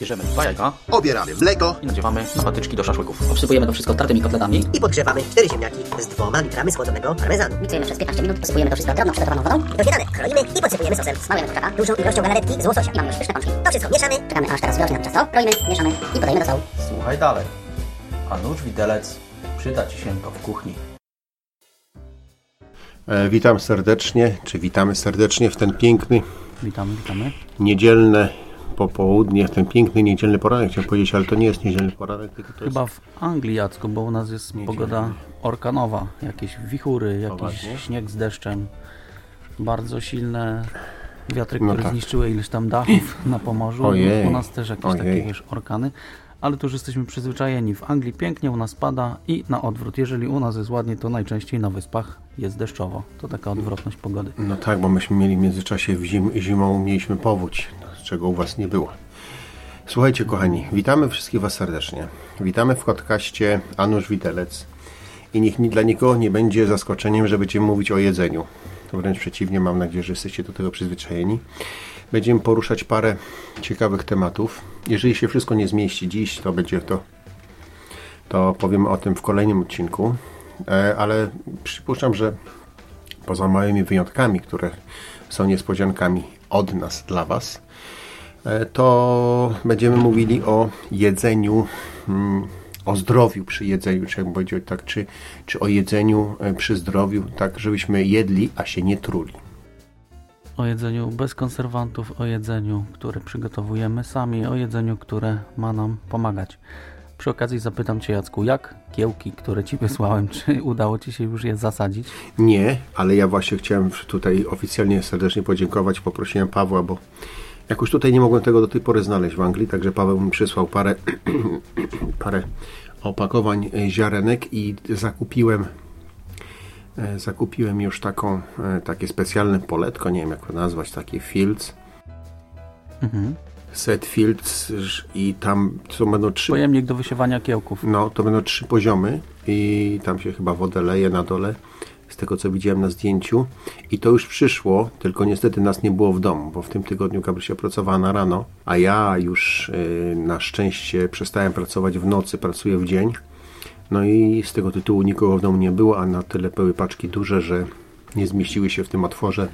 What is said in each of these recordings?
Bierzemy dwa jajka Obieramy mleko i nadziewamy na patyczki do szaszłyków. Obsypujemy to wszystko tartymi kotletami. I podgrzewamy cztery ziemniaki z dwoma litrami schłodzonego parmezanu. Miksujemy przez 15 minut, posypujemy to wszystko drobną przygotowaną wodą. Do śniadania kroimy i podsypujemy sosem. Smalujemy kurczaka. Dużą ilością galaretki z łososia. I mamy już pyszne pączki. To wszystko mieszamy. Czekamy aż teraz wyrośnie nam ciasto. Kroimy, mieszamy i podajemy do stołu. Słuchaj dalej. A nóż widelec przyda Ci się to w kuchni. E, Witam serdecznie, czy witamy serdecznie w ten piękny, Witamy, witamy. niedzielne popołudnie, w ten piękny niedzielny poranek chciałem powiedzieć, ale to nie jest niedzielny poranek, tylko to Chyba w Anglii, Jacku, bo u nas jest pogoda orkanowa. Jakieś wichury, jakiś Poważnie? śnieg z deszczem. Bardzo silne wiatry, No które tak. zniszczyły ileś tam dachów na Pomorzu. Ojej. U nas też jakieś Ojej. takie wiesz, orkany. Ale tu już jesteśmy przyzwyczajeni. W Anglii pięknie, u nas pada i na odwrót. Jeżeli u nas jest ładnie, to najczęściej na wyspach jest deszczowo. To taka odwrotność pogody. jest... No tak, bo myśmy mieli w międzyczasie w zim, zimą mieliśmy powódź, czego u Was nie było. Słuchajcie kochani, witamy wszystkich Was serdecznie. Witamy w podcaście Anusz Widelec. I niech ni- dla nikogo nie będzie zaskoczeniem, że będziemy mówić o jedzeniu. Wręcz przeciwnie, mam nadzieję, że jesteście do tego przyzwyczajeni. Będziemy poruszać parę ciekawych tematów. Jeżeli się wszystko nie zmieści dziś, to będzie to, to powiemy o tym w kolejnym odcinku. E, Ale przypuszczam, że poza małymi wyjątkami, które są niespodziankami od nas dla Was, to będziemy mówili o jedzeniu, mm, o zdrowiu przy jedzeniu, czy jak powiedzieć tak, czy, czy o jedzeniu e, przy zdrowiu, tak żebyśmy jedli, a się nie truli. O jedzeniu bez konserwantów, o jedzeniu, które przygotowujemy sami, o jedzeniu, które ma nam pomagać. Przy okazji zapytam Cię, Jacku, jak kiełki, które Ci wysłałem, czy udało Ci się już je zasadzić? Nie, ale ja właśnie chciałem tutaj oficjalnie serdecznie podziękować. Poprosiłem Pawła, bo jakoś tutaj nie mogłem tego do tej pory znaleźć w Anglii, także Paweł mi przysłał parę, parę opakowań e, ziarenek i zakupiłem e, zakupiłem już taką, e, takie specjalne poletko, nie wiem jak to nazwać, takie Fields, Mhm. set Fields i tam to będą trzy Pojemnik do wysiewania kiełków. no, to będą trzy poziomy i tam się chyba wodę leje na dole, z tego co widziałem na zdjęciu. I to już przyszło, tylko niestety nas nie było w domu, bo w tym tygodniu Gabrysia pracowała na rano, a ja już y, na szczęście przestałem pracować w nocy, pracuję w dzień. No i z tego tytułu nikogo w domu nie było, a na tyle były paczki duże, że nie zmieściły się w tym otworze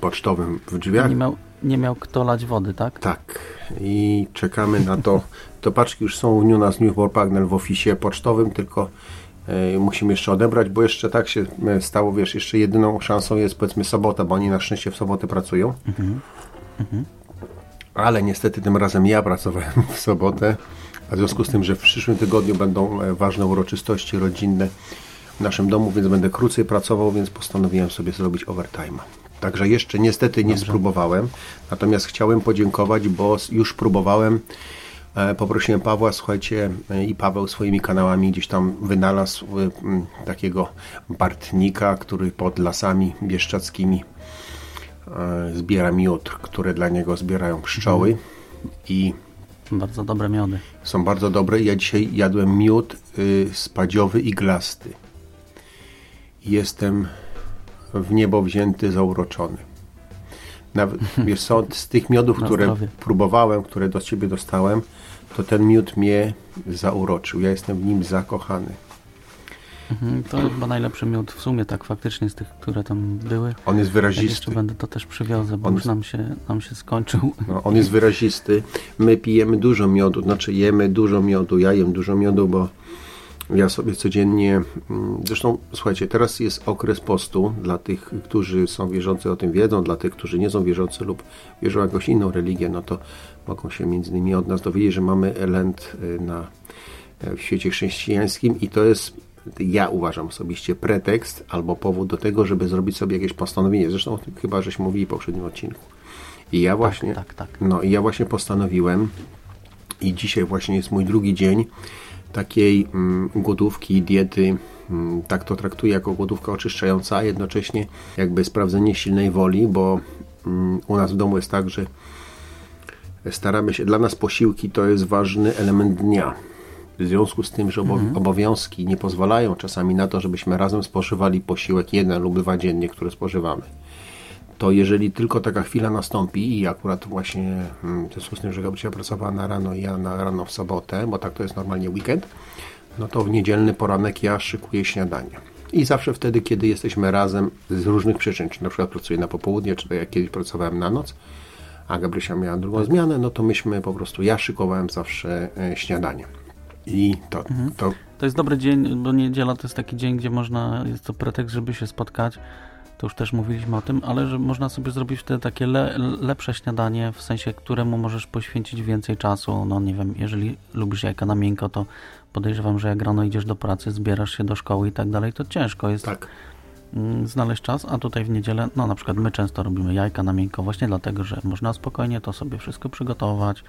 pocztowym w drzwiach. Nie miał, nie miał kto lać wody, tak? Tak. I czekamy na to. To paczki już są u nas Newport Pagnell w oficie pocztowym, tylko musimy jeszcze odebrać, bo jeszcze tak się e, stało, wiesz, jeszcze jedyną szansą jest powiedzmy sobota, bo oni na szczęście w sobotę pracują. Ale niestety tym razem ja pracowałem w sobotę, a w związku z tym, że w przyszłym tygodniu będą e, ważne uroczystości rodzinne w naszym domu, więc będę krócej pracował, więc postanowiłem sobie zrobić overtime'a. Także jeszcze niestety nie spróbowałem, natomiast chciałem podziękować, bo już próbowałem. E, Poprosiłem Pawła, słuchajcie, e, i Paweł swoimi kanałami gdzieś tam wynalazł e, takiego Bartnika, który pod lasami bieszczadzkimi zbiera miód, które dla niego zbierają pszczoły i Bardzo dobre miody. są bardzo dobre. Ja dzisiaj jadłem miód y, spadziowy iglasty. Jestem w niebo wzięty, zauroczony. Nawet, wiesz co, z tych miodów, które zdrowie. próbowałem, które do Ciebie dostałem, to ten miód mnie zauroczył. Ja jestem w nim zakochany. Mhm, to chyba najlepszy miód w sumie, tak faktycznie z tych, które tam były. On jest Jak jeszcze wyrazisty. będę, to też przywiozę, bo On już nam się, nam się skończył. No, on jest wyrazisty. My pijemy dużo miodu, znaczy jemy dużo miodu. Ja jem dużo miodu, bo ja sobie codziennie. mm, Zresztą, słuchajcie, teraz jest okres postu dla tych, którzy są wierzący, o tym wiedzą, dla tych, którzy nie są wierzący lub wierzą w jakąś inną religię, no to mogą się między innymi od nas dowiedzieć, że mamy Lent y, na, w świecie chrześcijańskim i to jest, ja uważam osobiście, pretekst albo powód do tego, żeby zrobić sobie jakieś postanowienie. Zresztą o tym chyba żeśmy mówili w poprzednim odcinku. I ja właśnie, tak, tak. no i ja właśnie postanowiłem i dzisiaj właśnie jest mój drugi dzień takiej mm, głodówki, diety, mm, tak to traktuję jako głodówka oczyszczająca, a jednocześnie jakby sprawdzenie silnej woli, bo mm, u nas w domu jest tak, że staramy się, dla nas posiłki to jest ważny element dnia. W związku z tym, że obo- obowiązki nie pozwalają czasami na to, żebyśmy razem spożywali posiłek jeden lub dwa dziennie, które spożywamy to jeżeli tylko taka chwila nastąpi i akurat właśnie mm, w związku z tym, że Gabrysia pracowała na rano i ja na rano w sobotę, bo tak to jest normalnie weekend, no to w niedzielny poranek ja szykuję śniadanie. I zawsze wtedy, kiedy jesteśmy razem z różnych przyczyn, czy na przykład pracuję na popołudnie, czy to jak kiedyś pracowałem na noc, a Gabrysia miała drugą zmianę, no to myśmy po prostu, ja szykowałem zawsze e, śniadanie. I to, to To jest dobry dzień, bo niedziela to jest taki dzień, gdzie można, jest to pretekst, żeby się spotkać. To już też mówiliśmy o tym, ale że można sobie zrobić wtedy takie le, lepsze śniadanie, w sensie, któremu możesz poświęcić więcej czasu. No nie wiem, jeżeli lubisz jajka na miękko, to podejrzewam, że jak rano idziesz do pracy, zbierasz się do szkoły i tak dalej, to ciężko jest tak. Mm, znaleźć czas, a tutaj w niedzielę, no na przykład my często robimy jajka na miękko właśnie dlatego, że można spokojnie to sobie wszystko przygotować,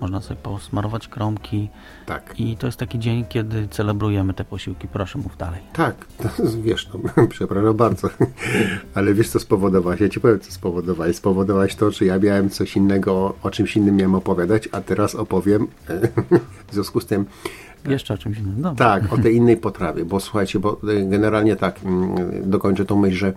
można sobie posmarować kromki Tak. i to jest taki dzień, kiedy celebrujemy te posiłki. Proszę, mów dalej. Tak, to wiesz, no, przepraszam bardzo, ale wiesz co spowodowałeś? Ja ci powiem co spowodowałeś. Spowodowałeś to, że ja miałem coś innego, o czymś innym miałem opowiadać, a teraz opowiem w związku z tym, Jeszcze o czymś innym. Dobra. tak, o tej innej potrawie, bo słuchajcie, bo y, generalnie tak, mm, dokończę tą myśl, że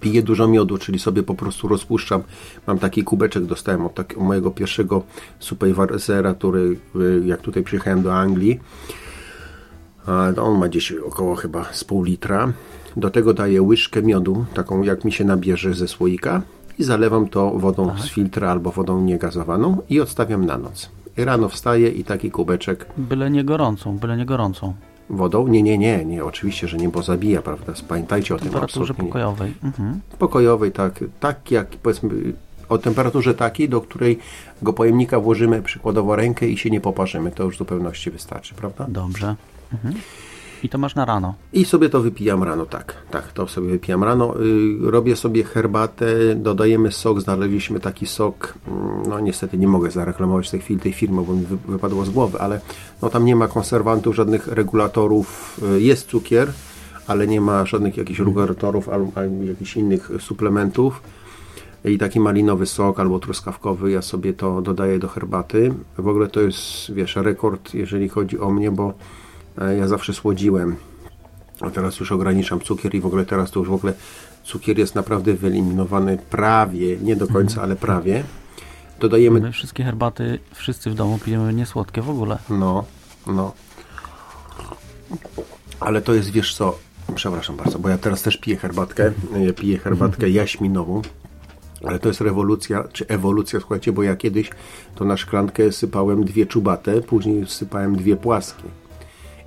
piję dużo miodu, czyli sobie po prostu rozpuszczam. Mam taki kubeczek, dostałem od takiego mojego pierwszego supervisora, który y, jak tutaj przyjechałem do Anglii, on ma gdzieś około chyba z pół litra. Do tego daję łyżkę miodu, taką jak mi się nabierze ze słoika i zalewam to wodą z filtra albo wodą niegazowaną i odstawiam na noc. Rano wstaję i taki kubeczek Byle nie gorącą, byle nie gorącą. wodą. Nie, nie, nie, nie, oczywiście, że nie, bo zabija, prawda? Pamiętajcie o tym absolutnie. nie. pokojowej. Mhm. Pokojowej, tak, tak jak powiedzmy o temperaturze takiej, do której go pojemnika włożymy przykładowo rękę i się nie poparzymy. To już w zupełności wystarczy, prawda? Dobrze. Mhm. I to masz na rano. I sobie to wypijam rano, tak, tak, to sobie wypijam rano. Y, robię sobie herbatę, dodajemy sok, znaleźliśmy taki sok, mm, no niestety nie mogę zareklamować w tej chwili tej firmy, bo mi wy, wypadło z głowy, ale no tam nie ma konserwantów, żadnych regulatorów, y, jest cukier, ale nie ma żadnych jakichś regulatorów albo, albo jakichś innych suplementów. I taki malinowy sok albo truskawkowy, ja sobie to dodaję do herbaty. W ogóle to jest, wiesz, rekord, jeżeli chodzi o mnie, bo ja zawsze słodziłem. A teraz już ograniczam cukier i w ogóle teraz to już w ogóle cukier jest naprawdę wyeliminowany prawie, nie do końca, ale prawie. Dodajemy, My wszystkie herbaty, wszyscy w domu pijemy niesłodkie w ogóle. no, no. Ale to jest, wiesz co, przepraszam bardzo, bo ja teraz też piję herbatkę, ja piję herbatkę jaśminową, ale to jest rewolucja, czy ewolucja, słuchajcie, bo ja kiedyś to na szklankę sypałem dwie czubate, później sypałem dwie płaskie.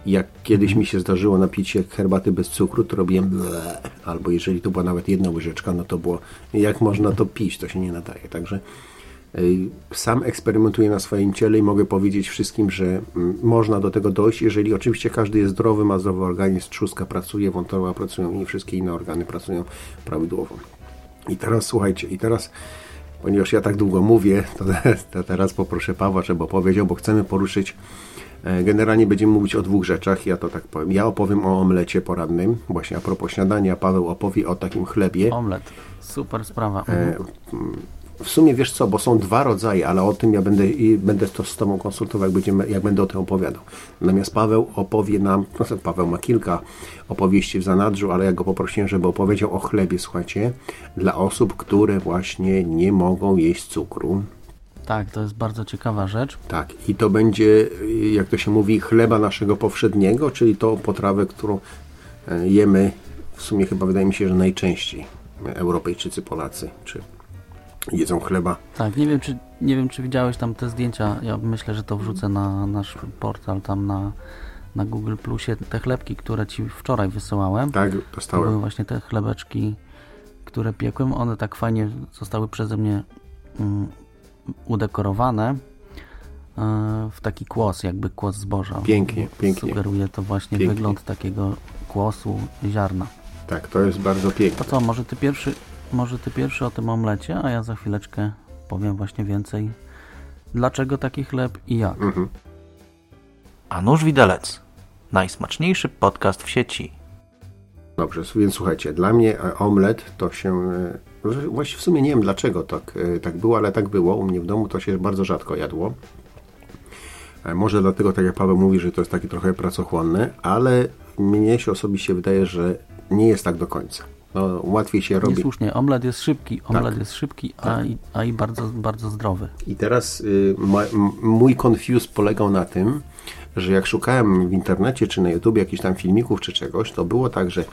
Jak kiedyś mi się zdarzyło napić się herbaty bez cukru, to robiłem ble, albo jeżeli to była nawet jedna łyżeczka, no to było, jak można to pić, to się nie nadaje. Także y, sam eksperymentuję na swoim ciele i mogę powiedzieć wszystkim, że mm, można do tego dojść, jeżeli oczywiście każdy jest zdrowy, ma zdrowy organizm, trzustka pracuje, wątroba pracują i wszystkie inne organy pracują prawidłowo. I teraz słuchajcie, i teraz, ponieważ ja tak długo mówię, to, to teraz poproszę Pawła, żeby opowiedział, bo chcemy poruszyć, generalnie będziemy mówić o dwóch rzeczach, ja to tak powiem. Ja opowiem o omlecie porannym, właśnie a propos śniadania, Paweł opowie o takim chlebie. Omlet. Super sprawa. E. W sumie wiesz co, bo są dwa rodzaje, ale o tym ja będę i będę to z Tobą konsultował, jak, będziemy, jak będę o tym opowiadał. Natomiast Paweł opowie nam, no, Paweł ma kilka opowieści w zanadrzu, ale ja go poprosiłem, żeby opowiedział o chlebie, słuchajcie, dla osób, które właśnie nie mogą jeść cukru. Tak, to jest bardzo ciekawa rzecz. Tak, i to będzie, jak to się mówi, chleba naszego powszedniego, czyli tą potrawę, którą e, jemy w sumie chyba wydaje mi się, że najczęściej Europejczycy, Polacy, czy jedzą chleba. Tak, nie wiem, czy, nie wiem, czy widziałeś tam te zdjęcia. Ja myślę, że to wrzucę na nasz portal, tam na, na Google Plusie. Te chlebki, które Ci wczoraj wysyłałem. Tak, To były dostałem. właśnie te chlebeczki, które piekłem. One tak fajnie zostały przeze mnie mm, udekorowane e, w taki kłos, jakby kłos zboża. Pięknie, pięknie. Sugeruje to właśnie Pięknie. wygląd takiego kłosu ziarna. Tak, to jest bardzo To piękne. co, może ty pierwszy, może ty pierwszy o tym omlecie, a ja za chwileczkę powiem właśnie więcej. Dlaczego taki chleb i jak? Mhm. A nóż widelec. Najsmaczniejszy podcast w sieci. Dobrze, więc słuchajcie, dla mnie e, omlet to się. Właściwie w sumie nie wiem dlaczego tak, e, tak było, ale tak było. U mnie w domu to się bardzo rzadko jadło. E, Może dlatego, tak jak Paweł mówi, że to jest takie trochę pracochłonne, ale mnie się osobiście wydaje, że nie jest tak do końca. No, łatwiej się robi. Niesłusznie, omlet jest szybki, omlet Tak. jest szybki, a, i, a i bardzo, bardzo zdrowy. I teraz y, ma, mój confuse polegał na tym, że jak szukałem w internecie czy na YouTube jakichś tam filmików czy czegoś, to było tak, że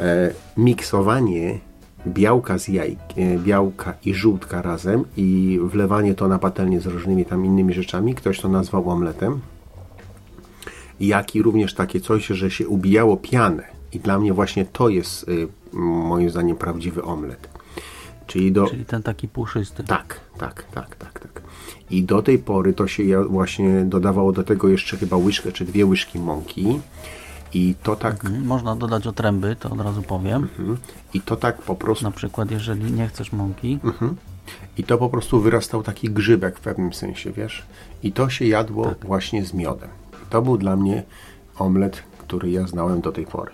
e, miksowanie białka z jajk, e, białka i żółtka razem i wlewanie to na patelnię z różnymi tam innymi rzeczami, ktoś to nazwał omletem. Jak i również takie coś, że się ubijało pianę. I dla mnie właśnie to jest y, moim zdaniem prawdziwy omlet. Czyli do, Czyli ten taki puszysty. tak, tak, tak, tak, tak. I do tej pory to się właśnie dodawało do tego jeszcze chyba łyżkę czy dwie łyżki mąki. I to tak, Mhm, Można dodać otręby, to od razu powiem. Mhm. i to tak po prostu, Na przykład, jeżeli nie chcesz mąki, Mhm. i to po prostu wyrastał taki grzybek w pewnym sensie, wiesz? I to się jadło Tak. właśnie z miodem. To był dla mnie omlet, który ja znałem do tej pory.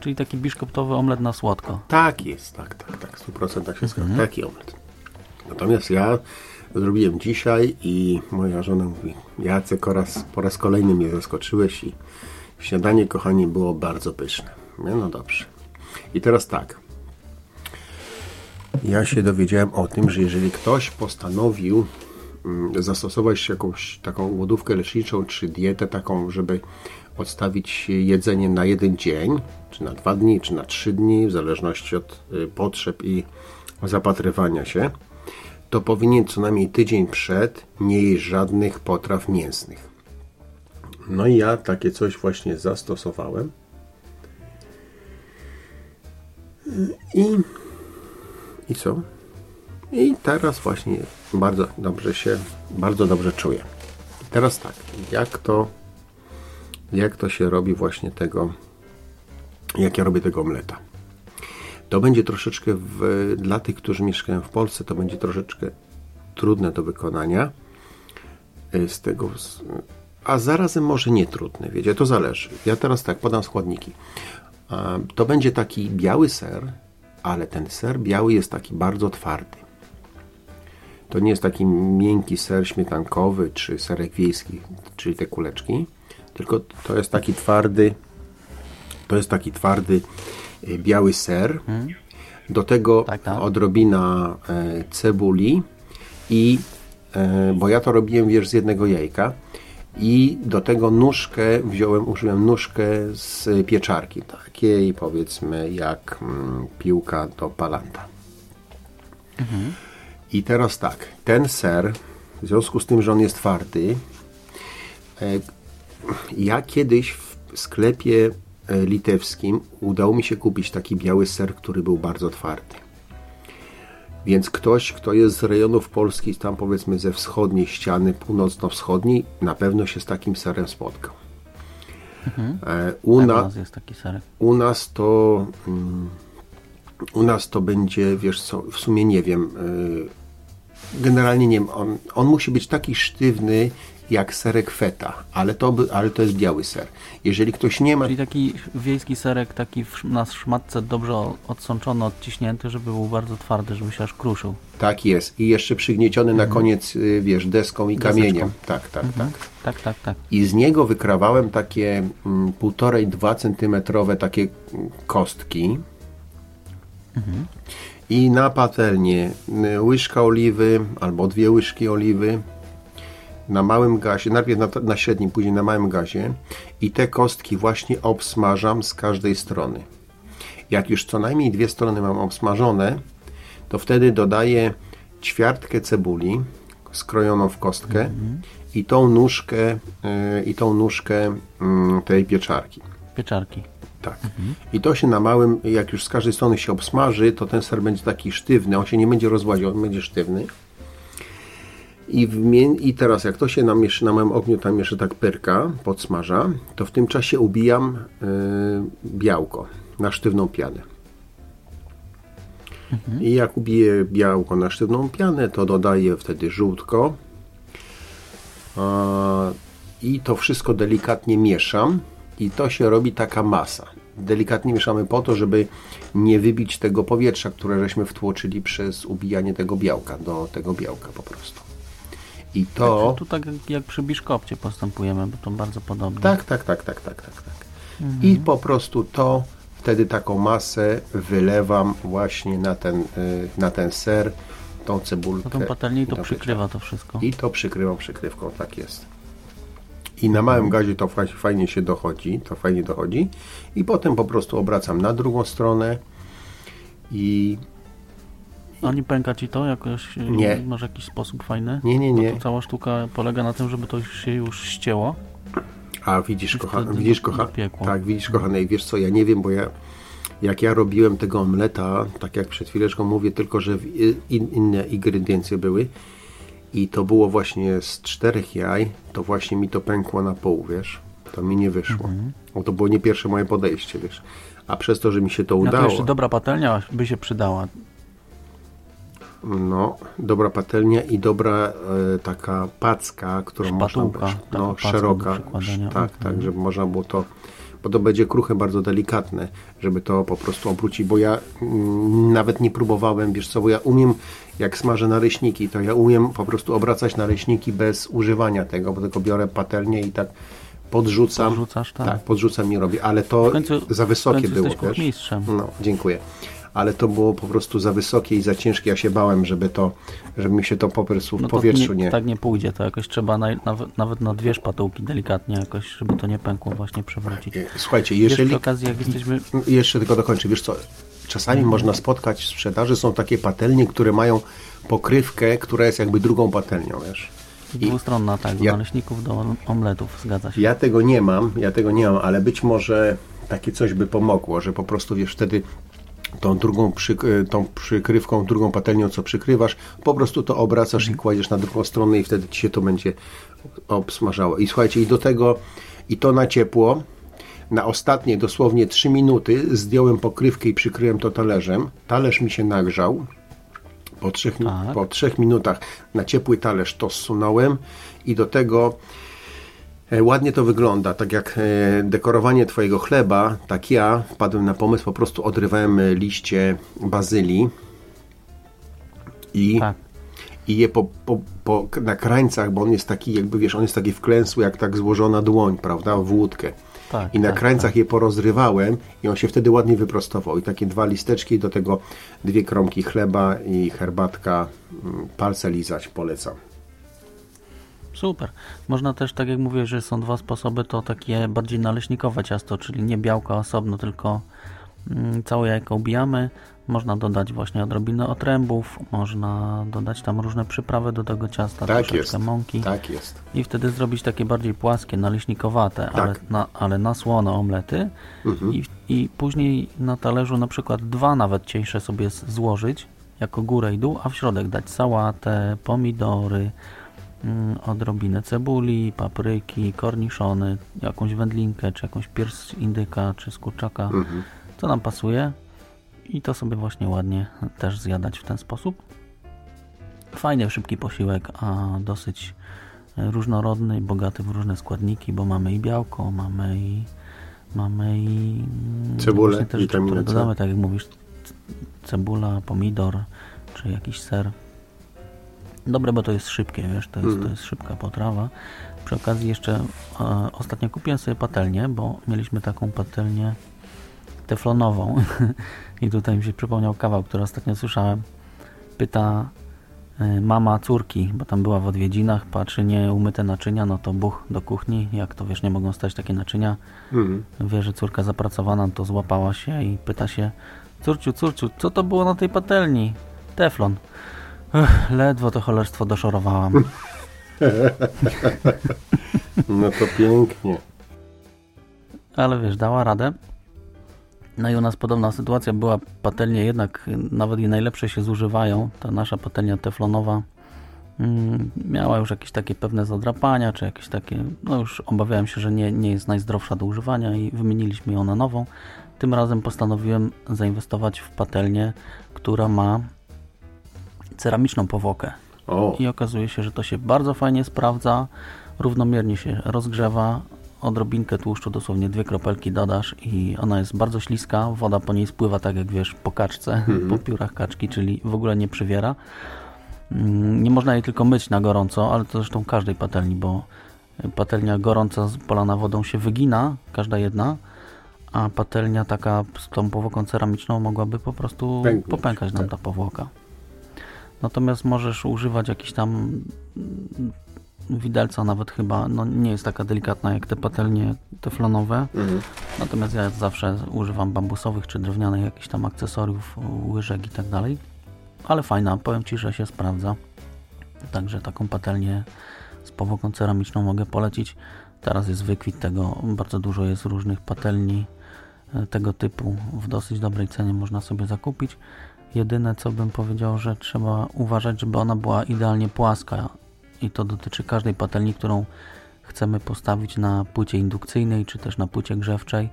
czyli taki biszkoptowy omlet na słodko. Tak jest, tak, tak, tak, w 100% się zgadzam. Taki omlet. Natomiast ja zrobiłem dzisiaj i moja żona mówi, Jacek, po raz, po raz kolejny mnie zaskoczyłeś i śniadanie, kochani, było bardzo pyszne. Ja, no dobrze. I teraz tak. Ja się dowiedziałem o tym, że jeżeli ktoś postanowił mm, zastosować jakąś taką głodówkę leczniczą, czy dietę taką, żeby odstawić jedzenie na jeden dzień, czy na dwa dni, czy na trzy dni, w zależności od y, potrzeb i zapatrywania się, to powinien co najmniej tydzień przed nie jeść żadnych potraw mięsnych. No i ja takie coś właśnie zastosowałem. I, i co? I teraz właśnie bardzo dobrze się, bardzo dobrze czuję. Teraz tak, jak to, jak to się robi właśnie tego, jak ja robię tego omleta. To będzie troszeczkę w, dla tych, którzy mieszkają w Polsce, to będzie troszeczkę trudne do wykonania. y, Z tego, a zarazem może nie trudne, wiecie, to zależy. Ja teraz tak podam składniki. To będzie taki biały ser, ale ten ser biały jest taki bardzo twardy. To nie jest taki miękki ser śmietankowy czy serek wiejski, czyli te kuleczki, tylko to jest taki twardy, to jest taki twardy biały ser. Do tego Tak, tak. odrobina e, cebuli i e, bo ja to robiłem wiesz z jednego jajka i do tego nóżkę wziąłem, użyłem nóżkę z pieczarki, takiej powiedzmy jak mm, piłka do palanta. I teraz tak, ten ser, w związku z tym, że on jest twardy, e, ja kiedyś w sklepie e, litewskim udało mi się kupić taki biały ser, który był bardzo twardy. Więc ktoś, kto jest z rejonów Polski, tam powiedzmy ze wschodniej ściany, północno-wschodniej, na pewno się z takim serem spotkał. E, U, na, nas jest taki serek. u nas to mm, u nas to będzie, wiesz co, w sumie nie wiem. y, Generalnie nie wiem, on, on musi być taki sztywny jak serek feta, ale to, ale to jest biały ser. Jeżeli ktoś nie ma Czyli taki wiejski serek, taki w, na szmatce dobrze odsączony, odciśnięty, żeby był bardzo twardy, żeby się aż kruszył. Tak jest. I jeszcze przygnieciony na koniec, y, wiesz, deską i Deseczką. kamieniem. Tak, tak, tak. Tak, tak, tak. I z niego wykrawałem takie mm, półtorej, dwa centymetrowe takie mm, kostki. I na patelnię y, łyżka oliwy albo dwie łyżki oliwy na małym gazie, najpierw na, na średnim, później na małym gazie i te kostki właśnie obsmażam z każdej strony. Jak już co najmniej dwie strony mam obsmażone, to wtedy dodaję ćwiartkę cebuli skrojoną w kostkę i tą nóżkę y, i tą nóżkę mm, tej pieczarki. Pieczarki. Tak. I to się na małym, jak już z każdej strony się obsmaży, to ten ser będzie taki sztywny, on się nie będzie rozłaził, on będzie sztywny. I, I teraz jak to się namieszy na małym ogniu, tam jeszcze tak pyrka, podsmaża, to w tym czasie ubijam y, białko na sztywną pianę. I jak ubiję białko na sztywną pianę, to dodaję wtedy żółtko. I to wszystko delikatnie mieszam i to się robi taka masa. Delikatnie mieszamy po to, żeby nie wybić tego powietrza, które żeśmy wtłoczyli przez ubijanie tego białka do tego białka po prostu. I to... Także tu tak jak- przy biszkopcie postępujemy, bo to bardzo podobnie. Tak, tak, tak, tak, tak, tak, tak. I po prostu to wtedy taką masę wylewam właśnie na ten, y, na ten ser, tą cebulkę. No tą patelnię i to przykrywa to wszystko. i to przykrywam przykrywką, tak jest. I na małym gazie to fa- fajnie się dochodzi, to fajnie dochodzi. I potem po prostu obracam na drugą stronę i A nie pęka ci to jakoś? y, Nie. Masz jakiś sposób fajny? nie, nie, nie. cała sztuka polega na tym, żeby to się już ścięło. A widzisz, kocha, wtedy widzisz, kocha, tak, widzisz, kochany, i wiesz co, ja nie wiem, bo ja, jak ja robiłem tego omleta, tak jak przed chwileczką mówię, tylko że in, inne ingrediencje były i to było właśnie z czterech jaj, to właśnie mi to pękło na pół, wiesz, to mi nie wyszło. Mhm. Bo to było nie pierwsze moje podejście, wiesz, a przez to, że mi się to No to udało, jeszcze dobra patelnia by się przydała. No, dobra patelnia i dobra e, taka packa, którą Szpatułka, można, taka no, szeroka, przykładania. tak, Mhm. tak, żeby można było to, bo to będzie kruche bardzo delikatne, żeby to po prostu obrócić, bo ja mm, nawet nie próbowałem, wiesz co, bo ja umiem, jak smażę naleśniki, to ja umiem po prostu obracać naleśniki bez używania tego, bo tylko biorę patelnię i tak podrzucam, Podrzucasz, tak. tak, podrzucam i robię, ale to końcu- za wysokie było, jesteś wiesz? kuchmistrzem. No, dziękuję. Ale to było po prostu za wysokie i za ciężkie. Ja się bałem, żeby to, żeby mi się to po prostu w No powietrzu nie, nie. tak nie pójdzie, to jakoś trzeba na, nawet, nawet na dwie szpatułki delikatnie jakoś, żeby to nie pękło właśnie przewrócić. E, Słuchajcie, Wiesz, jeżeli. przy okazji jak jesteśmy... Jeszcze tylko dokończę. Wiesz co? Czasami Mhm. można spotkać w sprzedaży, są takie patelnie, które mają pokrywkę, która jest jakby drugą patelnią, wiesz. Dwustronna, tak, do Ja- naleśników, do omletów, zgadza się. Ja tego nie mam, ja tego nie mam, ale być może takie coś by pomogło, że po prostu wiesz wtedy tą drugą przyk- e, tą przykrywką, drugą patelnią, co przykrywasz, po prostu to obracasz i kładziesz na drugą stronę i wtedy ci się to będzie obsmażało. I słuchajcie, i do tego, i to na ciepło, na ostatnie dosłownie 3 minuty zdjąłem pokrywkę i przykryłem to talerzem. Talerz mi się nagrzał. Po trzech, Tak. po trzech minutach na ciepły talerz to zsunąłem i do tego Ładnie to wygląda, tak jak e, dekorowanie Twojego chleba, tak ja wpadłem na pomysł, po prostu odrywałem e, liście bazylii i, Tak. i je po, po, po, na krańcach, bo on jest taki, jakby wiesz, on jest taki wklęsły, jak tak złożona dłoń, prawda, w łódkę. Tak, I na tak, krańcach je porozrywałem i on się wtedy ładnie wyprostował. I takie dwa listeczki, do tego dwie kromki chleba i herbatka, mm, palce lizać, polecam. Super. Można też, tak jak mówię, że są dwa sposoby, to takie bardziej naleśnikowe ciasto, czyli nie białka osobno, tylko mm, całe jajko ubijamy. Można dodać właśnie odrobinę otrębów, można dodać tam różne przyprawy do tego ciasta, Tak troszeczkę jest, mąki tak jest. i wtedy zrobić takie bardziej płaskie, naleśnikowate, ale, Tak. na, ale nasłone omlety I, i później na talerzu na przykład dwa nawet cieńsze sobie złożyć jako górę i dół, a w środek dać sałatę, pomidory, odrobinę cebuli, papryki, korniszony, jakąś wędlinkę, czy jakąś pierś indyka, czy z kurczaka, co nam pasuje i to sobie właśnie ładnie też zjadać w ten sposób. Fajny, szybki posiłek, a dosyć różnorodny, bogaty w różne składniki, bo mamy i białko, mamy i mamy i mm, Cebulę, te rzeczy, które dodamy, tak jak mówisz, cebula, pomidor, czy jakiś ser. Dobre, bo to jest szybkie, wiesz, to jest, to jest szybka potrawa. Przy okazji jeszcze e, ostatnio kupiłem sobie patelnię, bo mieliśmy taką patelnię teflonową i tutaj mi się przypomniał kawał, który ostatnio słyszałem. Pyta y, mama córki, bo tam była w odwiedzinach, patrzy, nie umyte naczynia, no to buch do kuchni, jak to wiesz, nie mogą stać takie naczynia. Mhm. Wie, że córka zapracowana, to złapała się i pyta się, córciu, córciu, co to było na tej patelni? Teflon. Ech, ledwo to cholerstwo doszorowałam. No to pięknie. Ale wiesz, dała radę. No i u nas podobna sytuacja była. Patelnie jednak, nawet i najlepsze się zużywają. Ta nasza patelnia teflonowa mm, miała już jakieś takie pewne zadrapania, czy jakieś takie, no już obawiałem się, że nie, nie jest najzdrowsza do używania i wymieniliśmy ją na nową. Tym razem postanowiłem zainwestować w patelnię, która ma ceramiczną powłokę. O, I okazuje się, że to się bardzo fajnie sprawdza, równomiernie się rozgrzewa, odrobinkę tłuszczu, dosłownie dwie kropelki dodasz i ona jest bardzo śliska, woda po niej spływa tak jak wiesz po kaczce, po piórach kaczki, czyli w ogóle nie przywiera. Mm, Nie można jej tylko myć na gorąco, ale to zresztą każdej patelni, bo patelnia gorąca z polana wodą się wygina, każda jedna, a patelnia taka z tą powłoką ceramiczną mogłaby po prostu Pęknąć, popękać nam tak. ta powłoka. Natomiast możesz używać jakiś tam mm, widelca nawet chyba, no nie jest taka delikatna jak te patelnie teflonowe. Mhm. Natomiast ja zawsze używam bambusowych czy drewnianych jakichś tam akcesoriów, łyżek i tak dalej. Ale fajna, powiem Ci, że się sprawdza. Także taką patelnię z powłoką ceramiczną mogę polecić. Teraz jest wykwit tego, bardzo dużo jest różnych patelni e, tego typu w dosyć dobrej cenie można sobie zakupić. Jedyne co bym powiedział, że trzeba uważać, żeby ona była idealnie płaska i to dotyczy każdej patelni, którą chcemy postawić na płycie indukcyjnej czy też na płycie grzewczej,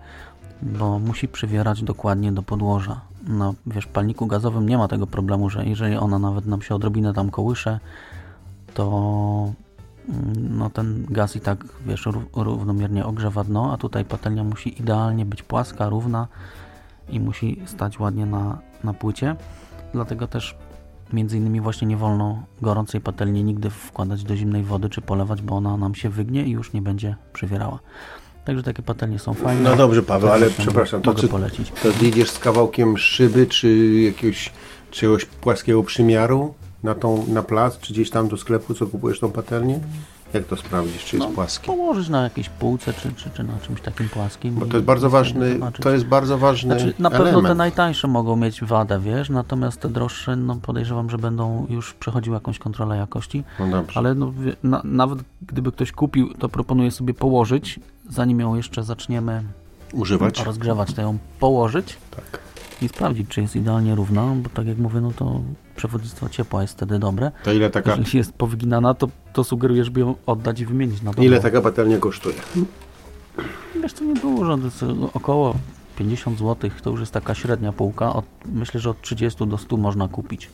bo musi przywierać dokładnie do podłoża. Na wiesz, palniku gazowym nie ma tego problemu, że jeżeli ona nawet nam się odrobinę tam kołysze, to mm, no ten gaz i tak wiesz ró- równomiernie ogrzewa dno, a tutaj patelnia musi idealnie być płaska, równa i musi stać ładnie na, na płycie. Dlatego też między innymi właśnie nie wolno gorącej patelni nigdy wkładać do zimnej wody czy polewać, bo ona nam się wygnie i już nie będzie przywierała. Także takie patelnie są fajne. No dobrze, Paweł, ale przepraszam, to czy polecić. to zjedziesz z kawałkiem szyby, czy jakiegoś czegoś płaskiego przymiaru na tą, na plac, czy gdzieś tam do sklepu, co kupujesz tą patelnię? Jak to sprawdzisz, czy jest No, płaskie? Położyć na jakiejś półce czy, czy, czy na czymś takim płaskim. Bo to jest bardzo ważny, to jest bardzo ważny Znaczy, na pewno element. te najtańsze mogą mieć wadę, wiesz, natomiast te droższe, no podejrzewam, że będą już przechodziły jakąś kontrolę jakości, No dobrze. ale no, na, nawet gdyby ktoś kupił, to proponuję sobie położyć, zanim ją jeszcze zaczniemy Używać? rozgrzewać, to ją położyć Tak. i sprawdzić, czy jest idealnie równa, bo tak jak mówię, no to przewodnictwo ciepła jest wtedy dobre. To ile taka, Jeżeli jest powyginana, to, to sugeruję, żeby ją oddać i wymienić na ile nową. taka patelnia kosztuje? Wiesz, to nie dużo, jest około 50 zł, to już jest taka średnia półka. Od, myślę, że od 30 do 100 można kupić.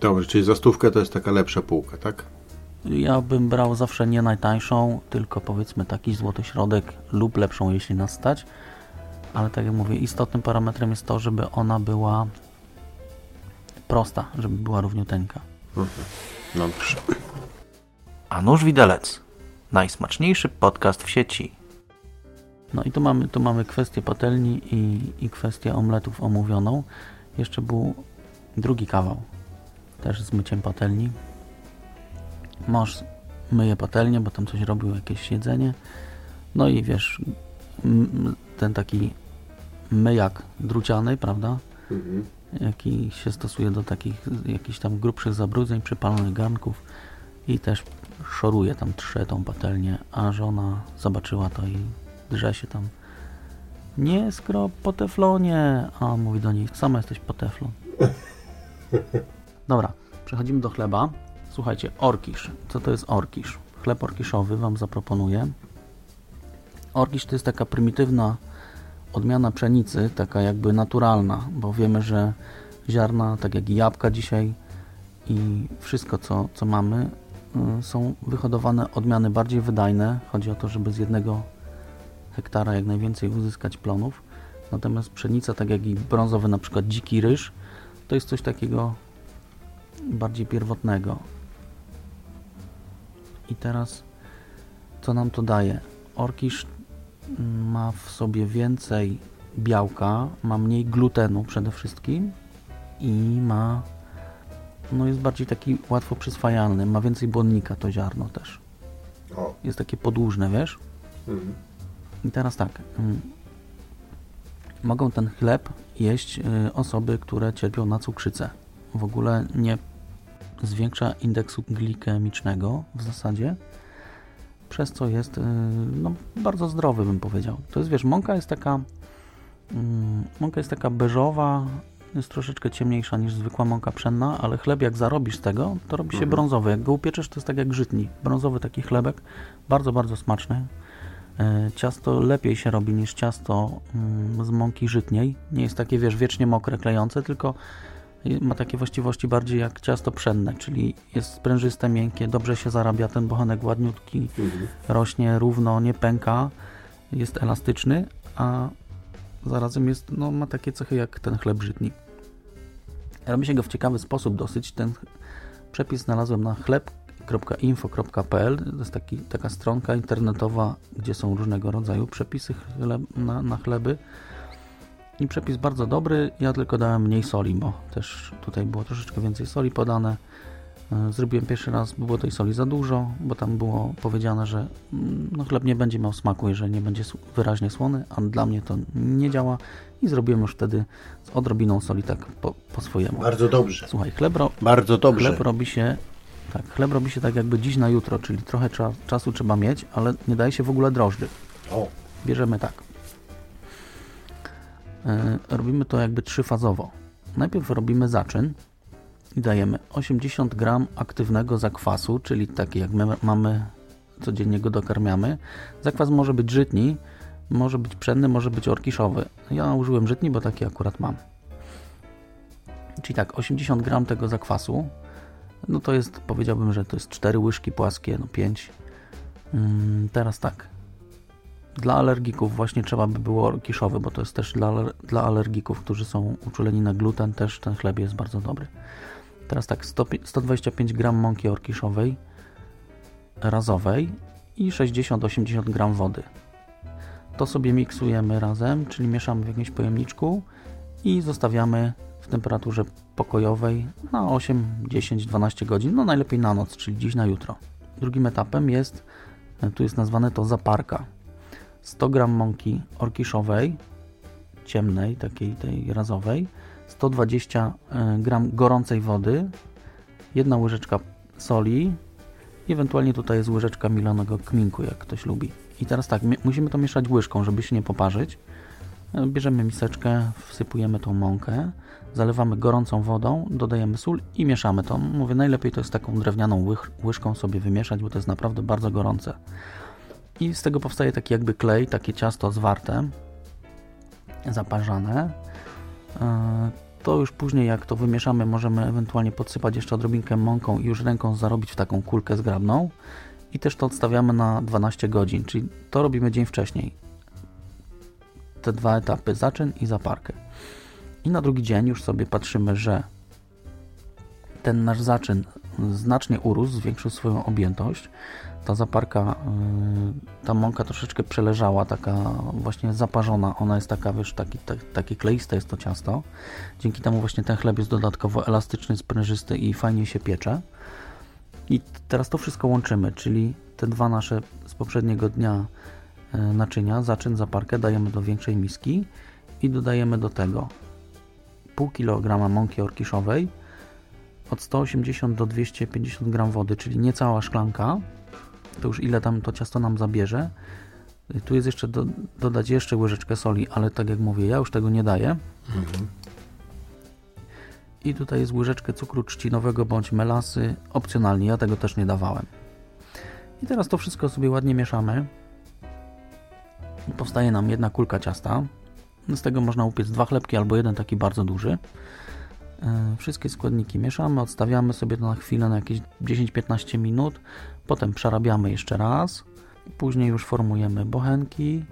Dobrze, czyli za stówkę to jest taka lepsza półka, tak? Ja bym brał zawsze nie najtańszą, tylko powiedzmy taki złoty środek lub lepszą, jeśli nas stać. Ale tak jak mówię, istotnym parametrem jest to, żeby ona była prosta, żeby była równiuteńka. Dobrze. A nóż widelec. Najsmaczniejszy podcast w sieci. No i tu mamy, tu mamy kwestię patelni i, i kwestię omletów omówioną. Jeszcze był drugi kawał, też z myciem patelni. Mąż myje patelnię, bo tam coś robił, jakieś jedzenie. No i wiesz, ten taki myjak druciany, prawda? Mhm. Jaki się stosuje do takich jakichś tam grubszych zabrudzeń, przypalonych garnków i też szoruje tam, trze tą patelnię, a żona zobaczyła to i drze się tam. Nie skrop po teflonie, a mówi do niej, sama jesteś po teflon. Dobra, przechodzimy do chleba. Słuchajcie, orkisz. Co to jest orkisz? Chleb orkiszowy Wam zaproponuję. Orkisz to jest taka prymitywna odmiana pszenicy, taka jakby naturalna, bo wiemy, że ziarna, tak jak i jabłka dzisiaj i wszystko, co, co mamy, y, są wyhodowane odmiany bardziej wydajne. Chodzi o to, żeby z jednego hektara jak najwięcej uzyskać plonów. Natomiast pszenica, tak jak i brązowy na przykład dziki ryż, to jest coś takiego bardziej pierwotnego. I teraz co nam to daje? Orkisz ma w sobie więcej białka, ma mniej glutenu przede wszystkim i ma no jest bardziej taki łatwo przyswajalny, ma więcej błonnika to ziarno też. O. Jest takie podłużne, wiesz? Mhm. I teraz tak. mm, Mogą ten chleb jeść y, osoby, które cierpią na cukrzycę. W ogóle nie zwiększa indeksu glikemicznego w zasadzie, przez co jest y, no, bardzo zdrowy, bym powiedział. To jest, wiesz, mąka jest taka mm, mąka jest taka beżowa, jest troszeczkę ciemniejsza niż zwykła mąka pszenna, ale chleb jak zarobisz z tego, to robi się brązowy. Jak go upieczesz, to jest tak jak żytni. Brązowy taki chlebek, bardzo, bardzo smaczny. E, Ciasto lepiej się robi niż ciasto mm, z mąki żytniej. Nie jest takie, wiesz, wiecznie mokre, klejące, tylko ma takie właściwości bardziej jak ciasto pszenne, czyli jest sprężyste, miękkie, dobrze się zarabia ten bochenek ładniutki, rośnie równo, nie pęka, jest elastyczny, a zarazem jest, no, ma takie cechy jak ten chleb żytni. Robi się go w ciekawy sposób dosyć. Ten przepis znalazłem na chleb, www.info.pl To jest taki, taka stronka internetowa, gdzie są różnego rodzaju przepisy chleb, na, na chleby. I przepis bardzo dobry, ja tylko dałem mniej soli, bo też tutaj było troszeczkę więcej soli podane. E, Zrobiłem pierwszy raz, było tej soli za dużo, bo tam było powiedziane, że mm, no, chleb nie będzie miał smaku, jeżeli nie będzie wyraźnie słony, a dla mnie to nie działa i zrobiłem już wtedy z odrobiną soli tak po, po swojemu. Bardzo dobrze. Słuchaj, chleb, ro, Bardzo dobrze. chleb robi się tak, chleb robi się tak jakby dziś na jutro, czyli trochę cza, czasu trzeba mieć, ale nie daje się w ogóle drożdży. O, Bierzemy tak. E, robimy to jakby trzyfazowo. Najpierw robimy zaczyn i dajemy 80 gram aktywnego zakwasu, czyli taki jak my mamy codziennie go dokarmiamy. Zakwas może być żytni, może być pszenny, może być orkiszowy. Ja użyłem żytni, bo taki akurat mam. Czyli tak, 80 gram tego zakwasu, no to jest, powiedziałbym, że to jest 4 łyżki płaskie, no 5. Mm, teraz tak, dla alergików właśnie trzeba by było orkiszowy, bo to jest też dla, dla alergików, którzy są uczuleni na gluten, też ten chleb jest bardzo dobry. Teraz tak, 100, 125 gram mąki orkiszowej razowej i 60-80 gram wody. To sobie miksujemy razem, czyli mieszamy w jakimś pojemniczku i zostawiamy w temperaturze pokojowej na 8, 10, 12 godzin, no najlepiej na noc, czyli dziś na jutro. Drugim etapem jest, tu jest nazwane to zaparka. 100 gram mąki orkiszowej, ciemnej, takiej tej razowej, 120 gram gorącej wody, jedna łyżeczka soli ewentualnie tutaj jest łyżeczka milonego kminku, jak ktoś lubi. I teraz tak, musimy to mieszać łyżką, żeby się nie poparzyć. E, Bierzemy miseczkę, wsypujemy tą mąkę, zalewamy gorącą wodą, dodajemy sól i mieszamy to. Mówię, najlepiej to jest taką drewnianą łyż- łyżką sobie wymieszać, bo to jest naprawdę bardzo gorące. I z tego powstaje taki jakby klej, takie ciasto zwarte, zaparzane. E, To już później, jak to wymieszamy, możemy ewentualnie podsypać jeszcze odrobinkę mąką i już ręką zarobić w taką kulkę zgrabną. I też to odstawiamy na 12 godzin, czyli to robimy dzień wcześniej. Te dwa etapy, zaczyn i zaparkę. I na drugi dzień już sobie patrzymy, że ten nasz zaczyn znacznie urósł, zwiększył swoją objętość. Ta zaparka, yy, ta mąka troszeczkę przeleżała, taka właśnie zaparzona. Ona jest taka, wiesz, taki, tak, takie kleiste jest to ciasto. Dzięki temu właśnie ten chleb jest dodatkowo elastyczny, sprężysty i fajnie się piecze. I teraz to wszystko łączymy, czyli te dwa nasze z poprzedniego dnia e, naczynia, zaczyn, zaparkę dajemy do większej miski i dodajemy do tego pół kilograma mąki orkiszowej, od 180 do 250 gram wody, czyli niecała szklanka. To już ile tam to ciasto nam zabierze. Tu jest jeszcze do, dodać jeszcze łyżeczkę soli, ale tak jak mówię, ja już tego nie daję. I tutaj jest łyżeczkę cukru trzcinowego bądź melasy, opcjonalnie, ja tego też nie dawałem. I teraz to wszystko sobie ładnie mieszamy. Powstaje nam jedna kulka ciasta. Z tego można upiec dwa chlebki albo jeden taki bardzo duży. E, Wszystkie składniki mieszamy, odstawiamy sobie to na chwilę, na jakieś 10-15 minut. Potem przerabiamy jeszcze raz. Później już formujemy bochenki.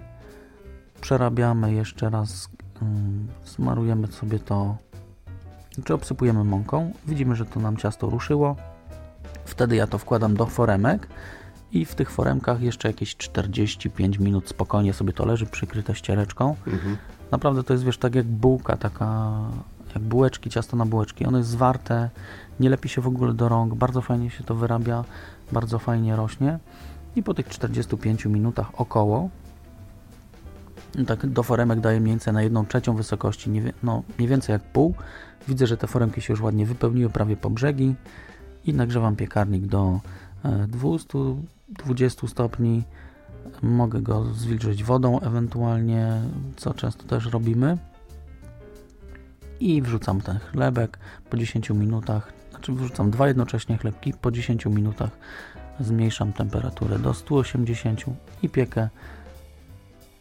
Przerabiamy jeszcze raz, mm, smarujemy sobie to, czy obsypujemy mąką. Widzimy, że to nam ciasto ruszyło. Wtedy ja to wkładam do foremek i w tych foremkach jeszcze jakieś 45 minut spokojnie sobie to leży przykryte ściereczką. Naprawdę to jest, wiesz, tak jak bułka, taka jak bułeczki, ciasto na bułeczki. Ono jest zwarte, nie lepi się w ogóle do rąk, bardzo fajnie się to wyrabia, bardzo fajnie rośnie. I po tych 45 minutach około, tak do foremek daję mniej więcej na jedną trzecią wysokości, nie, no, mniej więcej jak pół. Widzę, że te foremki się już ładnie wypełniły prawie po brzegi i nagrzewam piekarnik do e, 220 stopni. Mogę go zwilżyć wodą ewentualnie, co często też robimy. I wrzucam ten chlebek po 10 minutach, znaczy wrzucam dwa jednocześnie chlebki, po 10 minutach zmniejszam temperaturę do 180 i piekę.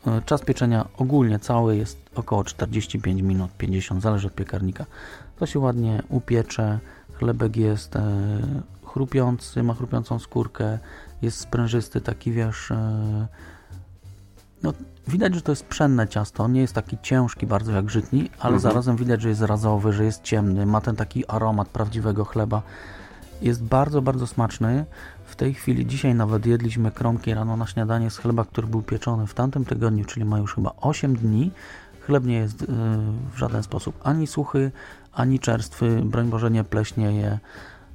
E, Czas pieczenia ogólnie cały jest około 45 minut, 50, zależy od piekarnika. To się ładnie upiecze, chlebek jest e, chrupiący, ma chrupiącą skórkę, jest sprężysty, taki wiesz, e, no, widać, że to jest pszenne ciasto, on nie jest taki ciężki bardzo jak żytni, ale zarazem widać, że jest razowy, że jest ciemny, ma ten taki aromat prawdziwego chleba Jest bardzo, bardzo smaczny. W tej chwili, dzisiaj nawet jedliśmy kromki rano na śniadanie z chleba, który był pieczony w tamtym tygodniu, czyli ma już chyba 8 dni. Chleb nie jest y, w żaden sposób ani suchy, ani czerstwy. Broń Boże nie pleśnieje,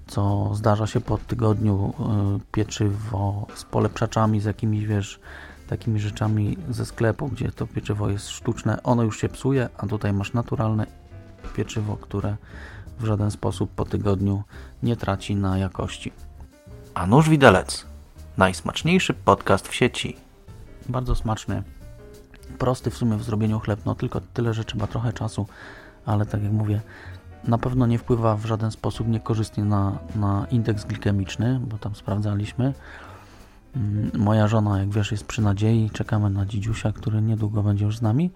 co zdarza się po tygodniu. y, Pieczywo z polepszaczami, z jakimiś, wiesz, takimi rzeczami ze sklepu, gdzie to pieczywo jest sztuczne. Ono już się psuje, a tutaj masz naturalne pieczywo, które w żaden sposób po tygodniu nie traci na jakości. A nóż widelec. Najsmaczniejszy podcast w sieci. Bardzo smaczny, prosty w sumie w zrobieniu chleb, no tylko tyle, że trzeba trochę czasu, ale tak jak mówię, na pewno nie wpływa w żaden sposób niekorzystnie na, na indeks glikemiczny, bo tam sprawdzaliśmy. Mm, Moja żona, jak wiesz, jest przy nadziei, czekamy na dzidziusia, który niedługo będzie już z nami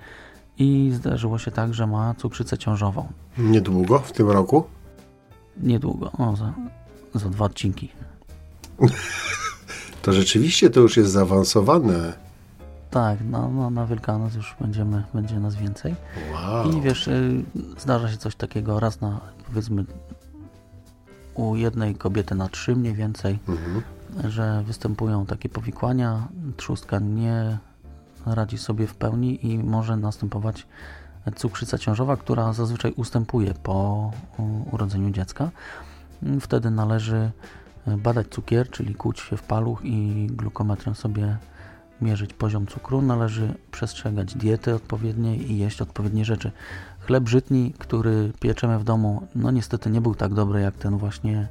i zdarzyło się tak, że ma cukrzycę ciążową. Niedługo, w tym roku. Niedługo, o, za, za dwa odcinki. To rzeczywiście to już jest zaawansowane. Tak, no, no, na Wielkanoc już będziemy, będzie nas więcej. Wow. I wiesz, y, zdarza się coś takiego raz na, powiedzmy, u jednej kobiety na trzy mniej więcej, Mhm. Że występują takie powikłania, trzustka nie radzi sobie w pełni i może następować cukrzyca ciążowa, która zazwyczaj ustępuje po urodzeniu dziecka. Wtedy należy badać cukier, czyli kłuć się w paluch i glukometrem sobie mierzyć poziom cukru. Należy przestrzegać diety odpowiedniej i jeść odpowiednie rzeczy. Chleb żytni, który pieczemy w domu, no niestety nie był tak dobry jak ten właśnie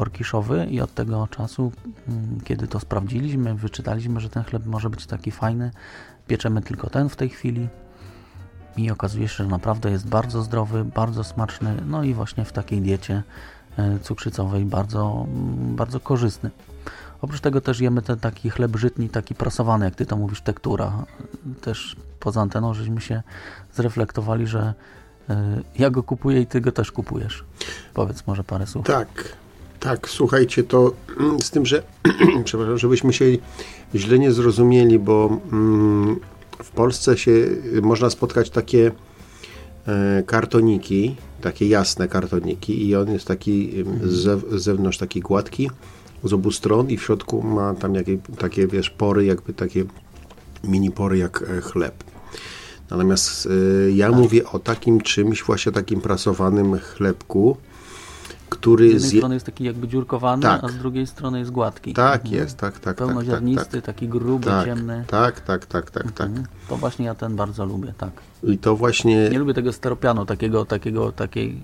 orkiszowy i od tego czasu, mm, kiedy to sprawdziliśmy, wyczytaliśmy, że ten chleb może być taki fajny, pieczemy tylko ten w tej chwili i okazuje się, że naprawdę jest bardzo zdrowy, bardzo smaczny, no i właśnie w takiej diecie e, cukrzycowej bardzo, mm, bardzo korzystny. Oprócz tego też jemy ten taki chleb żytni, taki prasowany, jak ty to mówisz, tektura. Też poza anteną żeśmy się zreflektowali, że e, ja go kupuję i ty go też kupujesz. Powiedz może parę słów. Tak, tak, słuchajcie, to mm, z tym, że przepraszam, żebyśmy się źle nie zrozumieli, bo mm, w Polsce się y, można spotkać takie e, kartoniki, takie jasne kartoniki i on jest taki ym, z, zew- z zewnątrz taki gładki z obu stron i w środku ma tam jakie, takie, wiesz, pory, jakby takie mini pory jak e, chleb. Natomiast e, ja mówię o takim czymś, właśnie takim prasowanym chlebku, który Z jednej zje... strony jest taki jakby dziurkowany, Tak. a z drugiej strony jest gładki. Tak Mhm. jest, tak, tak, tak, tak, Pełnoziarnisty, tak. taki gruby, Tak, ciemny. tak, tak, tak, tak, tak. Mhm. To właśnie ja ten bardzo lubię, tak. I to właśnie Nie lubię tego steropianu, takiego, takiego, takiej,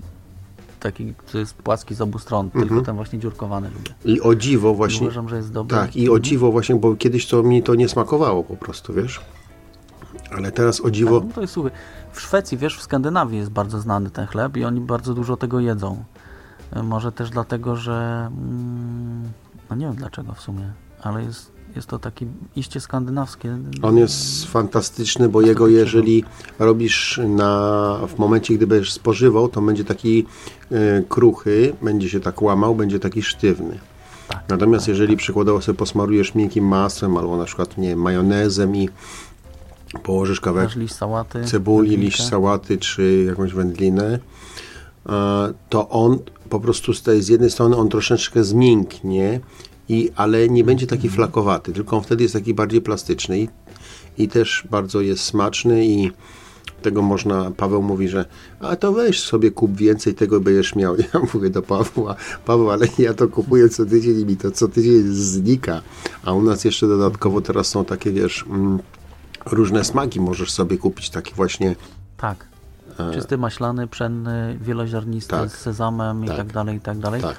taki, co jest płaski z obu stron, Mhm. tylko ten właśnie dziurkowany lubię. i o dziwo właśnie. uważam, że jest dobry. Tak, i o dziwo właśnie, bo kiedyś to mi to nie smakowało po prostu, wiesz? Ale teraz o dziwo. No to jest słuchaj. W Szwecji, wiesz, w Skandynawii jest bardzo znany ten chleb i oni bardzo dużo tego jedzą. E, Może też dlatego, że mm, no nie wiem dlaczego w sumie, ale jest, jest to taki iście skandynawskie. On jest fantastyczny, bo jego jeżeli robisz na, w momencie, gdy będziesz spożywał, to będzie taki e, kruchy, będzie się tak łamał, będzie taki sztywny. Tak, Natomiast jeżeli przykładowo sobie posmarujesz miękkim masłem albo na przykład nie majonezem i położysz kawałek liść sałaty. cebuli, wędlinkę. liść sałaty czy jakąś wędlinę, to on po prostu z tej z jednej strony on troszeczkę zmięknie, i, ale nie będzie taki flakowaty, tylko on wtedy jest taki bardziej plastyczny i, i też bardzo jest smaczny i tego można, Paweł mówi, że a to weź sobie kup więcej, tego będziesz miał. Ja mówię do Pawła, Paweł, ale ja to kupuję co tydzień i mi to co tydzień znika. A u nas jeszcze dodatkowo teraz są takie, wiesz, mm, różne smaki możesz sobie kupić, takie właśnie Tak. Czysty maślany, pszenny, wieloziarnisty Tak. z sezamem i Tak. tak dalej, i tak dalej. Tak.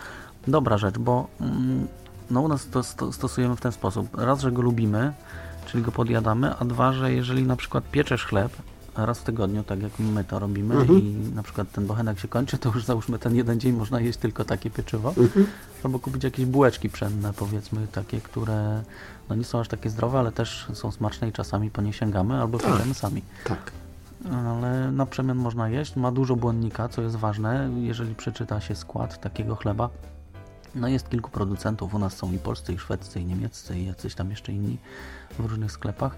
Dobra rzecz, bo mm, no u nas to sto, stosujemy w ten sposób. Raz, że go lubimy, czyli go podjadamy, a dwa, że jeżeli na przykład pieczesz chleb raz w tygodniu, tak jak my to robimy Mhm. i na przykład ten bochenek się kończy, to już załóżmy ten jeden dzień można jeść tylko takie pieczywo. Mhm. Albo kupić jakieś bułeczki pszenne, powiedzmy, takie, które no nie są aż takie zdrowe, ale też są smaczne i czasami po nie sięgamy, albo pieczemy sami. tak. Ale na przemian można jeść. Ma dużo błonnika, co jest ważne, jeżeli przeczyta się skład takiego chleba. No jest kilku producentów, u nas są i polscy, i szwedzcy, i niemieccy, i jacyś tam jeszcze inni w różnych sklepach.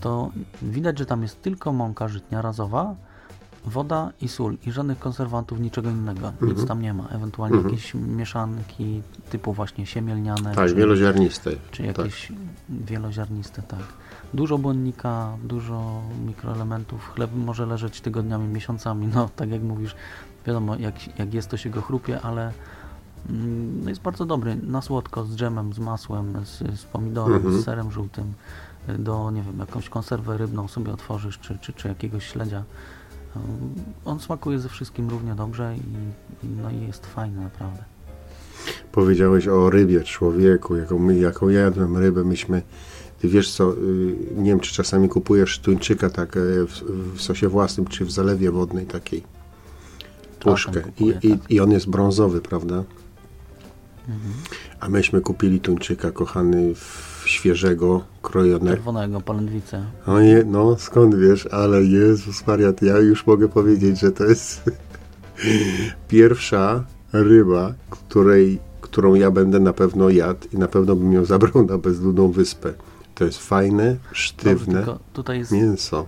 To widać, że tam jest tylko mąka żytnia razowa, Woda i sól i żadnych konserwantów, niczego innego. Nic tam nie ma. Ewentualnie jakieś mieszanki typu właśnie siemielniane. Tak, czy, wieloziarniste. czy tak. jakieś wieloziarniste, tak. Dużo błonnika, dużo mikroelementów. Chleb może leżeć tygodniami, miesiącami. No, tak jak mówisz, wiadomo, jak, jak jest, to się go chrupie, ale mm, jest bardzo dobry. Na słodko, z dżemem, z masłem, z, z pomidorem, Mhm. z serem żółtym. Do, nie wiem, jakąś konserwę rybną sobie otworzysz, czy, czy, czy jakiegoś śledzia. On smakuje ze wszystkim równie dobrze i, i, no i jest fajny naprawdę. Powiedziałeś o rybie, człowieku, jaką, my, jaką ja jadłem rybę, myśmy, ty wiesz co, y, nie wiem, czy czasami kupujesz tuńczyka tak e, w, w sosie własnym, czy w zalewie wodnej takiej puszkę I, kupuję, i, tak. i on jest brązowy, prawda? Mhm. A myśmy kupili tuńczyka, kochany, świeżego, krojonego. Czerwonego, polędwicę. O nie, no skąd wiesz, ale Jezus Maria, ja już mogę powiedzieć, że to jest pierwsza ryba, której, którą ja będę na pewno jadł i na pewno bym ją zabrał na bezludną wyspę. To jest fajne, Dobrze, sztywne tutaj jest, mięso.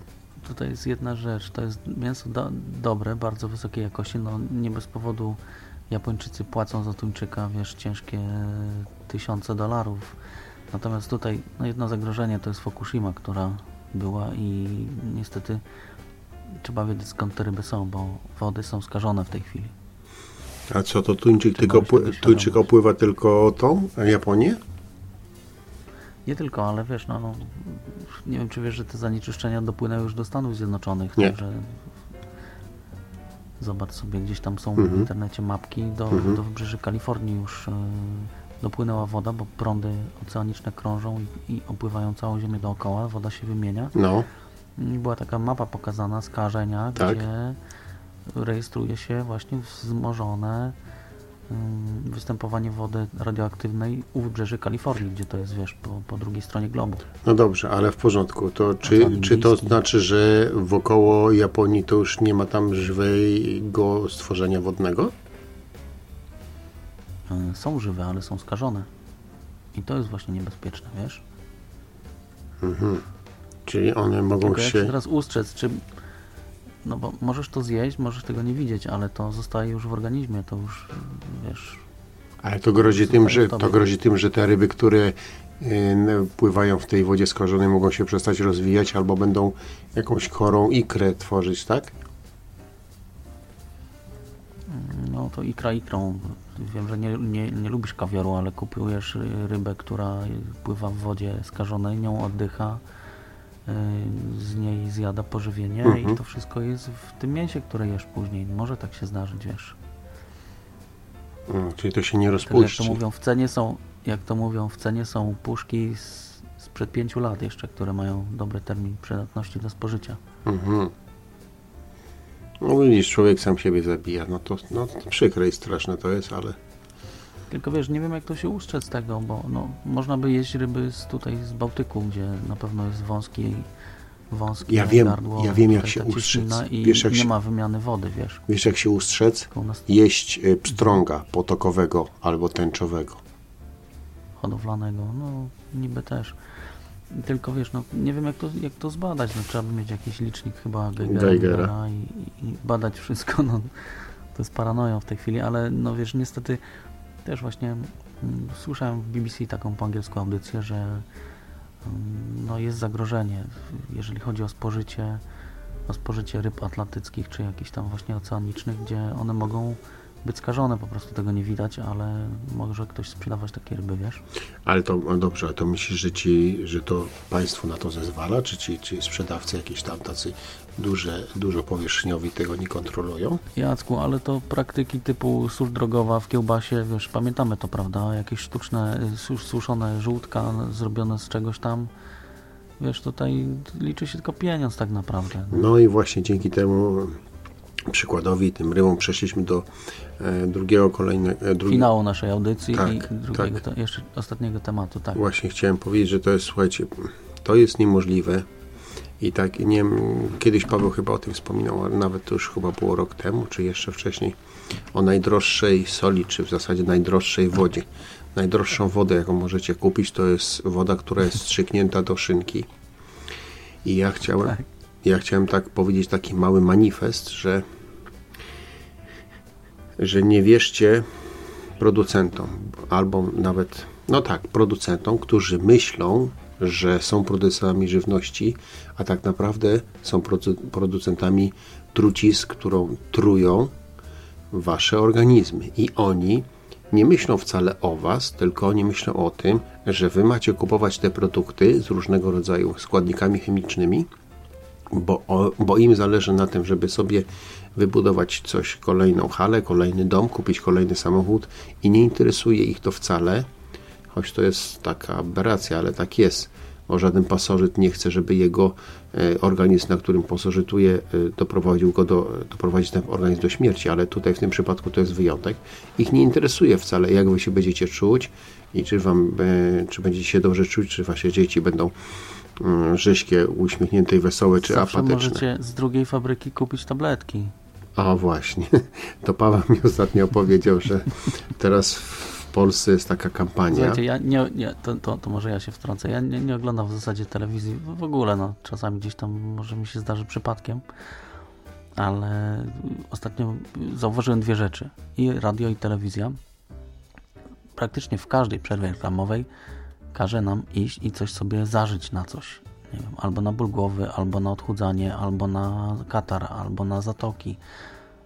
tutaj jest jedna rzecz. To jest mięso do, dobre, bardzo wysokiej jakości. No nie bez powodu Japończycy płacą za tuńczyka, wiesz, ciężkie tysiące dolarów. Natomiast tutaj no jedno zagrożenie to jest Fukushima, która była i niestety trzeba wiedzieć skąd te ryby są, bo wody są skażone w tej chwili. A co to tuńczyk, tylko, tuńczyk opływa tylko tą Japonię? Nie tylko, ale wiesz, no, no nie wiem czy wiesz, że te zanieczyszczenia dopłynęły już do Stanów Zjednoczonych, Nie. także zobacz sobie, gdzieś tam są w Mhm. internecie mapki, do, Mhm. do wybrzeży Kalifornii już y, dopłynęła woda, bo prądy oceaniczne krążą i, i opływają całą ziemię dookoła, woda się wymienia. No, I była taka mapa pokazana skażenia, Tak. gdzie rejestruje się właśnie wzmożone występowanie wody radioaktywnej u wybrzeży Kalifornii, gdzie to jest, wiesz, po, po drugiej stronie globu. no dobrze, ale w porządku. To czy, czy to znaczy, że wokoło Japonii to już nie ma tam żywego stworzenia wodnego? Y, Są żywe, ale są skażone. I to jest właśnie niebezpieczne, wiesz? Czyli one mogą Tylko jak się się... teraz ustrzec, czy... No bo możesz to zjeść, możesz tego nie widzieć, ale to zostaje już w organizmie, to już, wiesz... Ale to grozi tym, że, to grozi tym, że te ryby, które y, pływają w tej wodzie skażonej mogą się przestać rozwijać albo będą jakąś chorą ikrę tworzyć, tak? No to ikra ikrą. Wiem, że nie, nie, nie lubisz kawiaru, ale kupujesz rybę, która pływa w wodzie skażonej, nią oddycha, z niej zjada pożywienie Mhm. i to wszystko jest w tym mięsie, które jesz później. Może tak się zdarzyć, wiesz. Czyli to się nie Także jak to rozpuści. mówią, w cenie są, jak to mówią, w cenie są puszki z, sprzed pięciu lat jeszcze, które mają dobry termin przydatności do spożycia. Mhm. No widzisz, człowiek sam siebie zabija. No to, no, to przykre i straszne to jest, ale... Tylko wiesz, nie wiem jak to się ustrzec z tego, bo no, można by jeść ryby z, tutaj z Bałtyku, gdzie na pewno jest wąski, wąskie Ja wiem, gardło, ja wiem, jak się ustrzec. I Wiesz, jak nie się- ma wymiany wody, wiesz. Wiesz jak się ustrzec? Jeść y, pstrąga potokowego albo tęczowego. hodowlanego, no niby też. Tylko wiesz, no nie wiem jak to, jak to zbadać, no trzeba by mieć jakiś licznik chyba Geigera, Geigera. i, i, i badać wszystko, no to jest paranoją w tej chwili, ale no wiesz, niestety też właśnie mm, słyszałem w BBC taką po angielsku audycję, że mm, no jest zagrożenie, jeżeli chodzi o spożycie o spożycie ryb atlantyckich, czy jakichś tam właśnie oceanicznych, gdzie one mogą być skażone, po prostu tego nie widać, ale może ktoś sprzedawać takie ryby, wiesz? Ale to no dobrze, a to myślisz, że ci, że to państwo na to zezwala, czy ci czy sprzedawcy jakieś tam tacy duże, dużo powierzchniowi tego nie kontrolują? Jacku, ale to praktyki typu sól drogowa w kiełbasie, wiesz, pamiętamy to, prawda? Jakieś sztuczne, y, sus- suszone żółtka zrobione z czegoś tam. Wiesz, tutaj liczy się tylko pieniądz tak naprawdę. No i właśnie dzięki temu przykładowi, tym rybom przeszliśmy do drugiego kolejnego. E, drugi, Finału naszej audycji Tak, i drugiego, tak. te, jeszcze ostatniego tematu, tak. Właśnie chciałem powiedzieć, że to jest, słuchajcie, to jest niemożliwe. I tak, nie wiem, kiedyś Paweł chyba o tym wspominał, ale nawet to już chyba było rok temu, czy jeszcze wcześniej, o najdroższej soli, czy w zasadzie najdroższej wodzie. Najdroższą wodę, jaką możecie kupić, to jest woda, która jest strzyknięta do szynki. I ja chciałem, Tak. ja chciałem tak powiedzieć taki mały manifest, że że nie wierzcie producentom, albo nawet, no tak, producentom, którzy myślą, że są producentami żywności, a tak naprawdę są produ- producentami trucizn, którą trują wasze organizmy. I oni nie myślą wcale o was, tylko oni myślą o tym, że wy macie kupować te produkty z różnego rodzaju składnikami chemicznymi, bo, bo im zależy na tym, żeby sobie wybudować coś, kolejną halę, kolejny dom, kupić kolejny samochód i nie interesuje ich to wcale, choć to jest taka aberracja, ale tak jest, bo żaden pasożyt nie chce, żeby jego e, organizm, na którym pasożytuje, e, doprowadził go do, doprowadzić ten organizm do śmierci, ale tutaj w tym przypadku to jest wyjątek. Ich nie interesuje wcale, jak wy się będziecie czuć i czy wam, e, czy będziecie się dobrze czuć, czy wasze dzieci będą rześkie, uśmiechnięte i wesołe, czy Zawsze apatyczne. możecie z drugiej fabryki kupić tabletki. A właśnie, to Paweł mi ostatnio powiedział, że teraz w Polsce jest taka kampania. Słuchajcie, ja nie, nie to, to, to może ja się wtrącę. Ja nie, nie oglądam w zasadzie telewizji w w ogóle, no. Czasami gdzieś tam może mi się zdarzy przypadkiem, ale ostatnio zauważyłem dwie rzeczy. I radio, i telewizja. Praktycznie w każdej przerwie reklamowej każe nam iść i coś sobie zażyć na coś. Nie wiem, albo na ból głowy, albo na odchudzanie, albo na katar, albo na zatoki,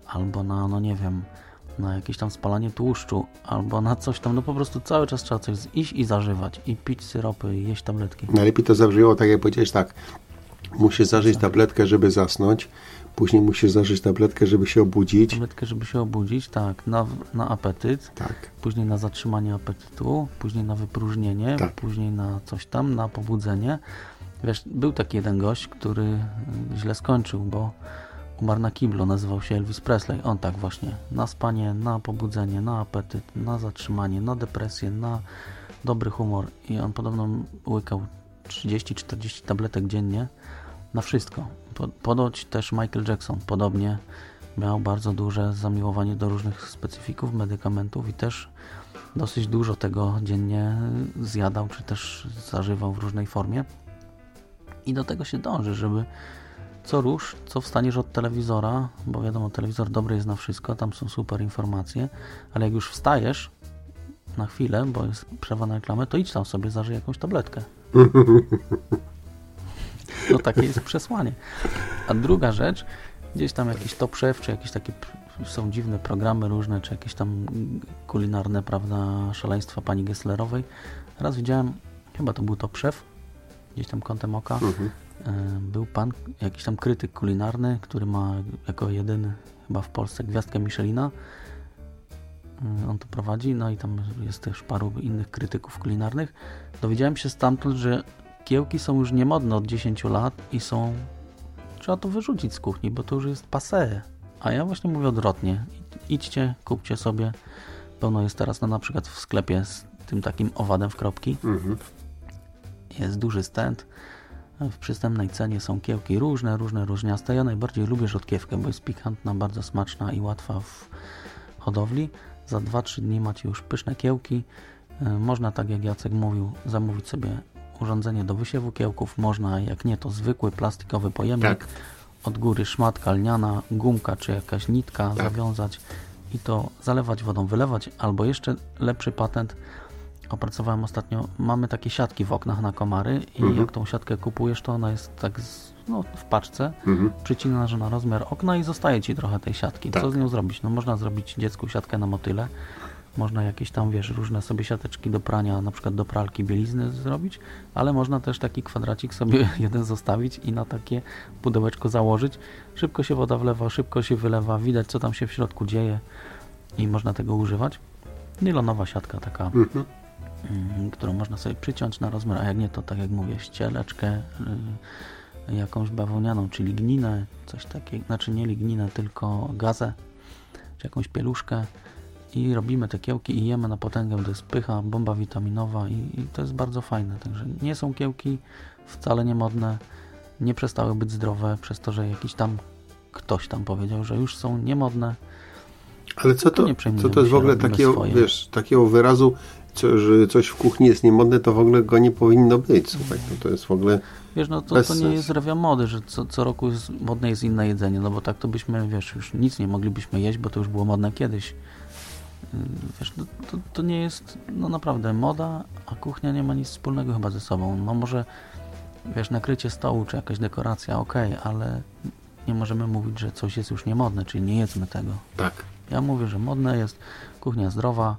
albo na, no nie wiem, na jakieś tam spalanie tłuszczu, albo na coś tam, no po prostu cały czas trzeba coś iść i zażywać, i pić syropy, i jeść tabletki. Najlepiej to zabrzmiało tak, jak powiedziałeś, tak. Musisz zażyć tabletkę, żeby zasnąć. Później musisz zażyć tabletkę, żeby się obudzić. Tabletkę, żeby się obudzić, tak, na, na apetyt, Tak. później na zatrzymanie apetytu, później na wypróżnienie, Tak. później na coś tam, na pobudzenie. Wiesz, był taki jeden gość, który y, źle skończył, bo umarł na kiblu, nazywał się Elvis Presley. On tak właśnie, na spanie, na pobudzenie, na apetyt, na zatrzymanie, na depresję, na dobry humor. I on podobno łykał 30-40 tabletek dziennie na wszystko. Po- Ponoć też Michael Jackson podobnie miał bardzo duże zamiłowanie do różnych specyfików, medykamentów i też dosyć dużo tego dziennie zjadał, czy też zażywał w różnej formie. I do tego się dąży, żeby co rusz, co wstaniesz od telewizora, bo wiadomo, telewizor dobry jest na wszystko, tam są super informacje, ale jak już wstajesz na chwilę, bo jest przerwa na reklamę, to idź tam sobie, zażyj jakąś tabletkę. No takie jest przesłanie. A druga rzecz, gdzieś tam jakiś top chef, czy jakieś takie są dziwne programy różne, czy jakieś tam kulinarne, prawda, szaleństwa pani Gesslerowej. Raz widziałem, chyba to był top chef, gdzieś tam kątem oka, Mhm. e, był pan, jakiś tam krytyk kulinarny, który ma jako jedyny chyba w Polsce gwiazdkę Michelina. E, On to prowadzi, no i tam jest też paru innych krytyków kulinarnych. Dowiedziałem się stamtąd, że kiełki są już niemodne od 10 lat i są... Trzeba to wyrzucić z kuchni, bo to już jest passé. A ja właśnie mówię odwrotnie. Idźcie, kupcie sobie. Pełno jest teraz no, na przykład w sklepie z tym takim owadem w kropki. Mhm. Jest duży stand. W przystępnej cenie są kiełki różne, różne, różniaste. Ja najbardziej lubię rzodkiewkę, bo jest pikantna, bardzo smaczna i łatwa w hodowli. Za 2-3 dni macie już pyszne kiełki. E, Można, tak jak Jacek mówił, zamówić sobie urządzenie do wysiewu kiełków. Można, jak nie, to zwykły plastikowy pojemnik. Tak. Od góry szmatka lniana, gumka czy jakaś nitka Tak. zawiązać i to zalewać wodą, wylewać. Albo jeszcze lepszy patent opracowałem ostatnio. Mamy takie siatki w oknach na komary i Mhm. jak tą siatkę kupujesz, to ona jest tak z, no, w paczce, Mhm. przycinasz na rozmiar okna i zostaje ci trochę tej siatki. Co Tak. z nią zrobić? No można zrobić dziecku siatkę na motyle, można jakieś tam, wiesz, różne sobie siateczki do prania, na przykład do pralki bielizny zrobić, ale można też taki kwadracik sobie jeden zostawić i na takie pudełeczko założyć. Szybko się woda wlewa, szybko się wylewa, widać co tam się w środku dzieje i można tego używać. Nylonowa siatka taka Mhm. mm, którą można sobie przyciąć na rozmiar, a jak nie to tak jak mówię, ścieleczkę, y, jakąś bawełnianą, czy ligninę, coś takiego, znaczy nie ligninę, tylko gazę, czy jakąś pieluszkę i robimy te kiełki i jemy na potęgę, to jest pycha, bomba witaminowa i, i to jest bardzo fajne, także nie są kiełki wcale nie modne, nie przestały być zdrowe przez to, że jakiś tam ktoś tam powiedział, że już są niemodne, Ale co To to, nie co to jest w ogóle takiego, swoje. wiesz, takiego wyrazu, co, że coś w kuchni jest niemodne, to w ogóle go nie powinno być. Słuchaj, no to jest w ogóle... Wiesz, no to, to nie jest rewia mody, że co, co roku jest modne jest inne jedzenie, no bo tak to byśmy, wiesz, już nic nie moglibyśmy jeść, bo to już było modne kiedyś. Yy, Wiesz, no, to, to nie jest, no naprawdę, moda, a kuchnia nie ma nic wspólnego chyba ze sobą. No może, wiesz, nakrycie stołu czy jakaś dekoracja, okej, ale nie możemy mówić, że coś jest już niemodne, czyli nie jedzmy tego. Tak. Ja mówię, że modne jest kuchnia zdrowa,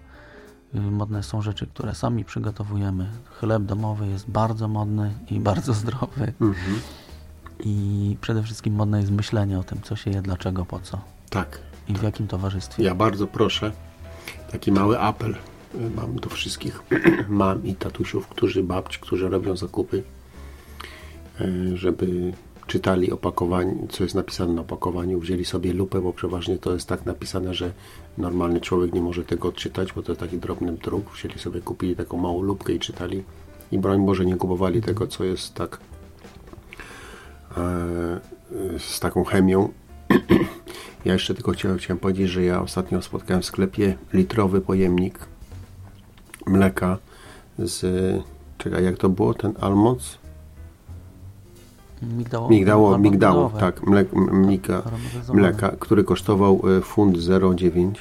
yy, modne są rzeczy, które sami przygotowujemy. Chleb domowy jest bardzo modny i bardzo zdrowy. Mhm. I przede wszystkim modne jest myślenie o tym, co się je, dlaczego, po co Tak. i w jakim towarzystwie. Ja bardzo proszę, taki mały apel mam do wszystkich mam i tatusiów, którzy babci, którzy robią zakupy, y, żeby czytali opakowanie, co jest napisane na opakowaniu, wzięli sobie lupę, bo przeważnie to jest tak napisane, że normalny człowiek nie może tego odczytać, bo to jest taki drobny druk. Wzięli sobie, kupili taką małą lupkę i czytali. I broń Boże nie kupowali tego, co jest tak e, z taką chemią, ja jeszcze tylko chciałem, chciałem powiedzieć, że ja ostatnio spotkałem w sklepie litrowy pojemnik mleka z... Czekaj, jak to było? Ten Almoc? Migdało, Migdało, migdało, tak, mleka, Aromatyzowane. mleka, który kosztował e, funt 0,9